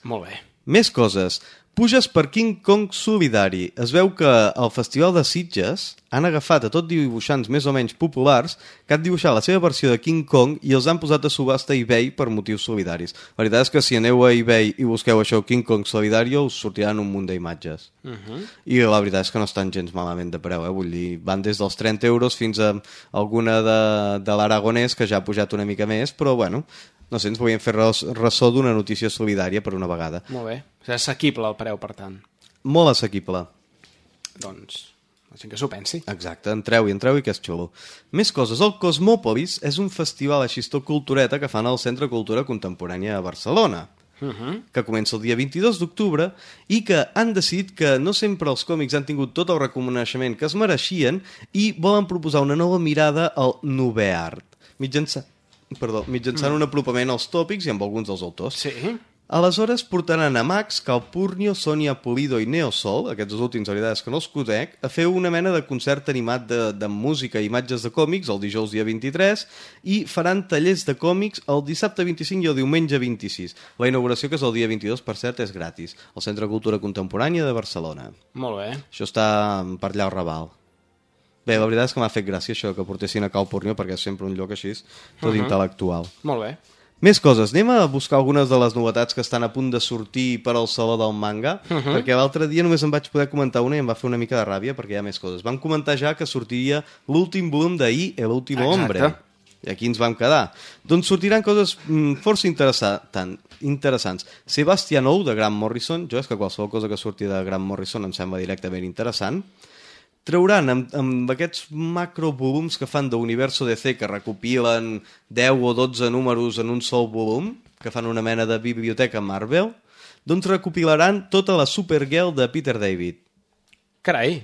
Molt bé. Més coses. Puges per King Kong Solidari. Es veu que al Festival de Sitges han agafat a tot dibuixants més o menys populars que han dibuixat la seva versió de King Kong i els han posat a subhasta a eBay per motius solidaris. La veritat és que si aneu a eBay i busqueu això King Kong Solidario us sortiran un munt d'imatges. Uh -huh. I la veritat és que no estan gens malament de preu, eh? vull dir, van des dels 30 euros fins a alguna de, de l'Aragonès que ja ha pujat una mica més, però bueno, no sé, ens volíem fer res- ressò d'una notícia solidària per una vegada. Molt bé. És assequible el preu, per tant. Molt assequible. Doncs, la gent que s'ho pensi. Exacte, entreu i entreu i que és xulo. Més coses, el Cosmòpolis és un festival així tot cultureta que fan al Centre Cultura Contemporània a Barcelona Uh -huh. que comença el dia 22 d'octubre i que han decidit que no sempre els còmics han tingut tot el reconeixement que es mereixien i volen proposar una nova mirada al nové art, mitjançant, perdó, mitjançant Mm. un apropament als tòpics i amb alguns dels autors. Sí. Aleshores portaran a Max, Calpurnio, Sonia Pulido i Neosol, aquests dos últims, la veritat és que no els conec, a fer una mena de concert animat de, de música i imatges de còmics el dijous dia 23 i faran tallers de còmics el dissabte 25 i el diumenge 26. La inauguració, que és el dia 22, per cert, és gratis, al Centre Cultura Contemporània de Barcelona. Molt bé. Això està per allà al Raval. Bé, la veritat és que m'ha fet gràcia això que portessin a Calpurnio perquè és sempre un lloc així, tot Mhm. intel·lectual. Molt bé. Més coses. Anem a buscar algunes de les novetats que estan a punt de sortir per al Saló del Manga, Mhm. perquè l'altre dia només em vaig poder comentar una i em va fer una mica de ràbia perquè hi ha més coses. Van comentar ja que sortiria l'últim volum d'ahir, Exacte. hombre. I aquí ens vam quedar. Doncs sortiran coses mm, força interessa tan, interessants. Sebastian Ou, de Grant Morrison. Jo és que qualsevol cosa que surti de Grant Morrison em sembla directament interessant trauran amb, amb aquests macrovolums que fan d'Universo DC que recopilen 10 o 12 números en un sol volum, que fan una mena de biblioteca Marvel, doncs recopilaran tota la Supergirl de Peter David. Carai,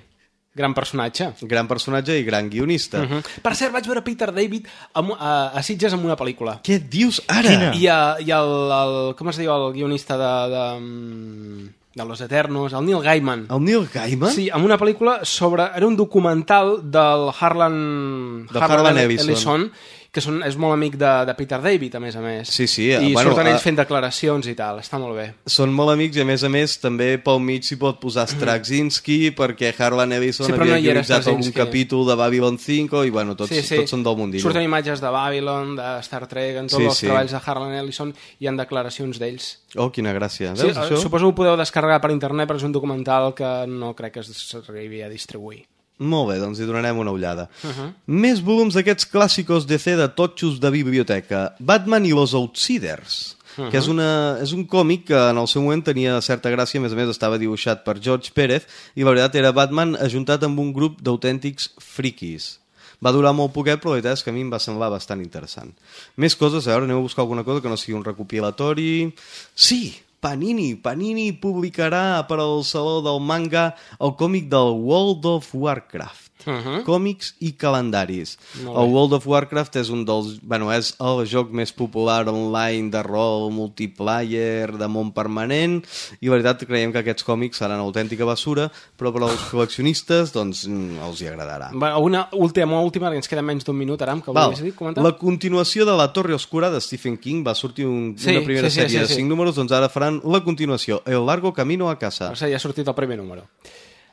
gran personatge. Gran personatge i gran guionista. Uh -huh. Per cert, vaig veure Peter David amb, a, a Sitges amb una pel·lícula. Què dius ara? Quina? I, a, i el, el, com es diu el guionista de, de, mm, de Los Eternos, el Neil Gaiman. El Neil Gaiman? Sí, amb una pel·lícula sobre... Era un documental del Harlan... De Harlan Ellison. Ellison que són, és molt amic de, de Peter David, a més a més. Sí, sí, I bueno, surten ells eh, fent declaracions i tal, està molt bé. Són molt amics i a més a més també pel mig s'hi pot posar Straczynski perquè Harlan Ellison Sí, però havia no guionitzat algun capítol de Babylon 5 i bueno, tots, tots són del mundillo. Surten imatges de Babylon, de Star Trek, en tots Sí, els sí. treballs de Harlan Ellison hi han declaracions d'ells. Oh, quina gràcia. Sí, Veus eh, això? suposo que ho podeu descarregar per internet perquè és un documental que no crec que s'arribi a distribuir. Molt bé, doncs hi donarem una ullada. Uh -huh. Més volums d'aquests clàssicos DC de totxos de biblioteca. Batman i los Outsiders, uh -huh. que és, una, és un còmic que en el seu moment tenia certa gràcia, a més a més estava dibuixat per George Pérez, i la veritat era Batman ajuntat amb un grup d'autèntics friquis. Va durar molt poquet, però la veritat és que a mi em va semblar bastant interessant. Més coses, a veure, anem a buscar alguna cosa que no sigui un recopilatori... Sí! Panini. Panini publicarà per al Saló del Manga el còmic del World of Warcraft. Uh -huh. Còmics i calendaris. El World of Warcraft és un dels... Bueno, és el joc més popular online de rol multiplayer, de món permanent, i la veritat creiem que aquests còmics seran autèntica basura, però per als col·leccionistes, doncs, mm, els hi agradarà. Bueno, una última, última, que ens queda menys d'un minut, Aram, que volies dir, comentar? La continuació de La Torre Oscura de Stephen King va sortir un, Sí, una primera sí, sí, sèrie sí, de sí. 5 números, doncs ara faran la continuació, El largo camino a casa. O sigui, ja ha sortit el primer número.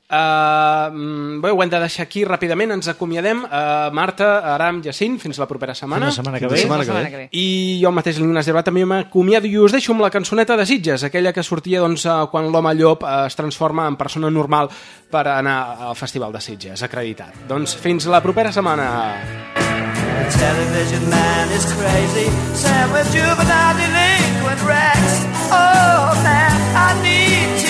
Uh, bé, ho hem de deixar aquí ràpidament, ens acomiadem. Uh, Marta, Aram, Jacint, fins la propera setmana. Fins la setmana que Fins la ve. setmana que setmana ve. que ve. I jo mateix, l'Ignas Gervat, també m'acomiado i us deixo amb la cançoneta de Sitges, aquella que sortia doncs, eh, quan l'home llop es transforma en persona normal per anar al Festival de Sitges, acreditat. Doncs fins la propera setmana. The television man is crazy. Sam with juvenile delinquent. Oh man, I need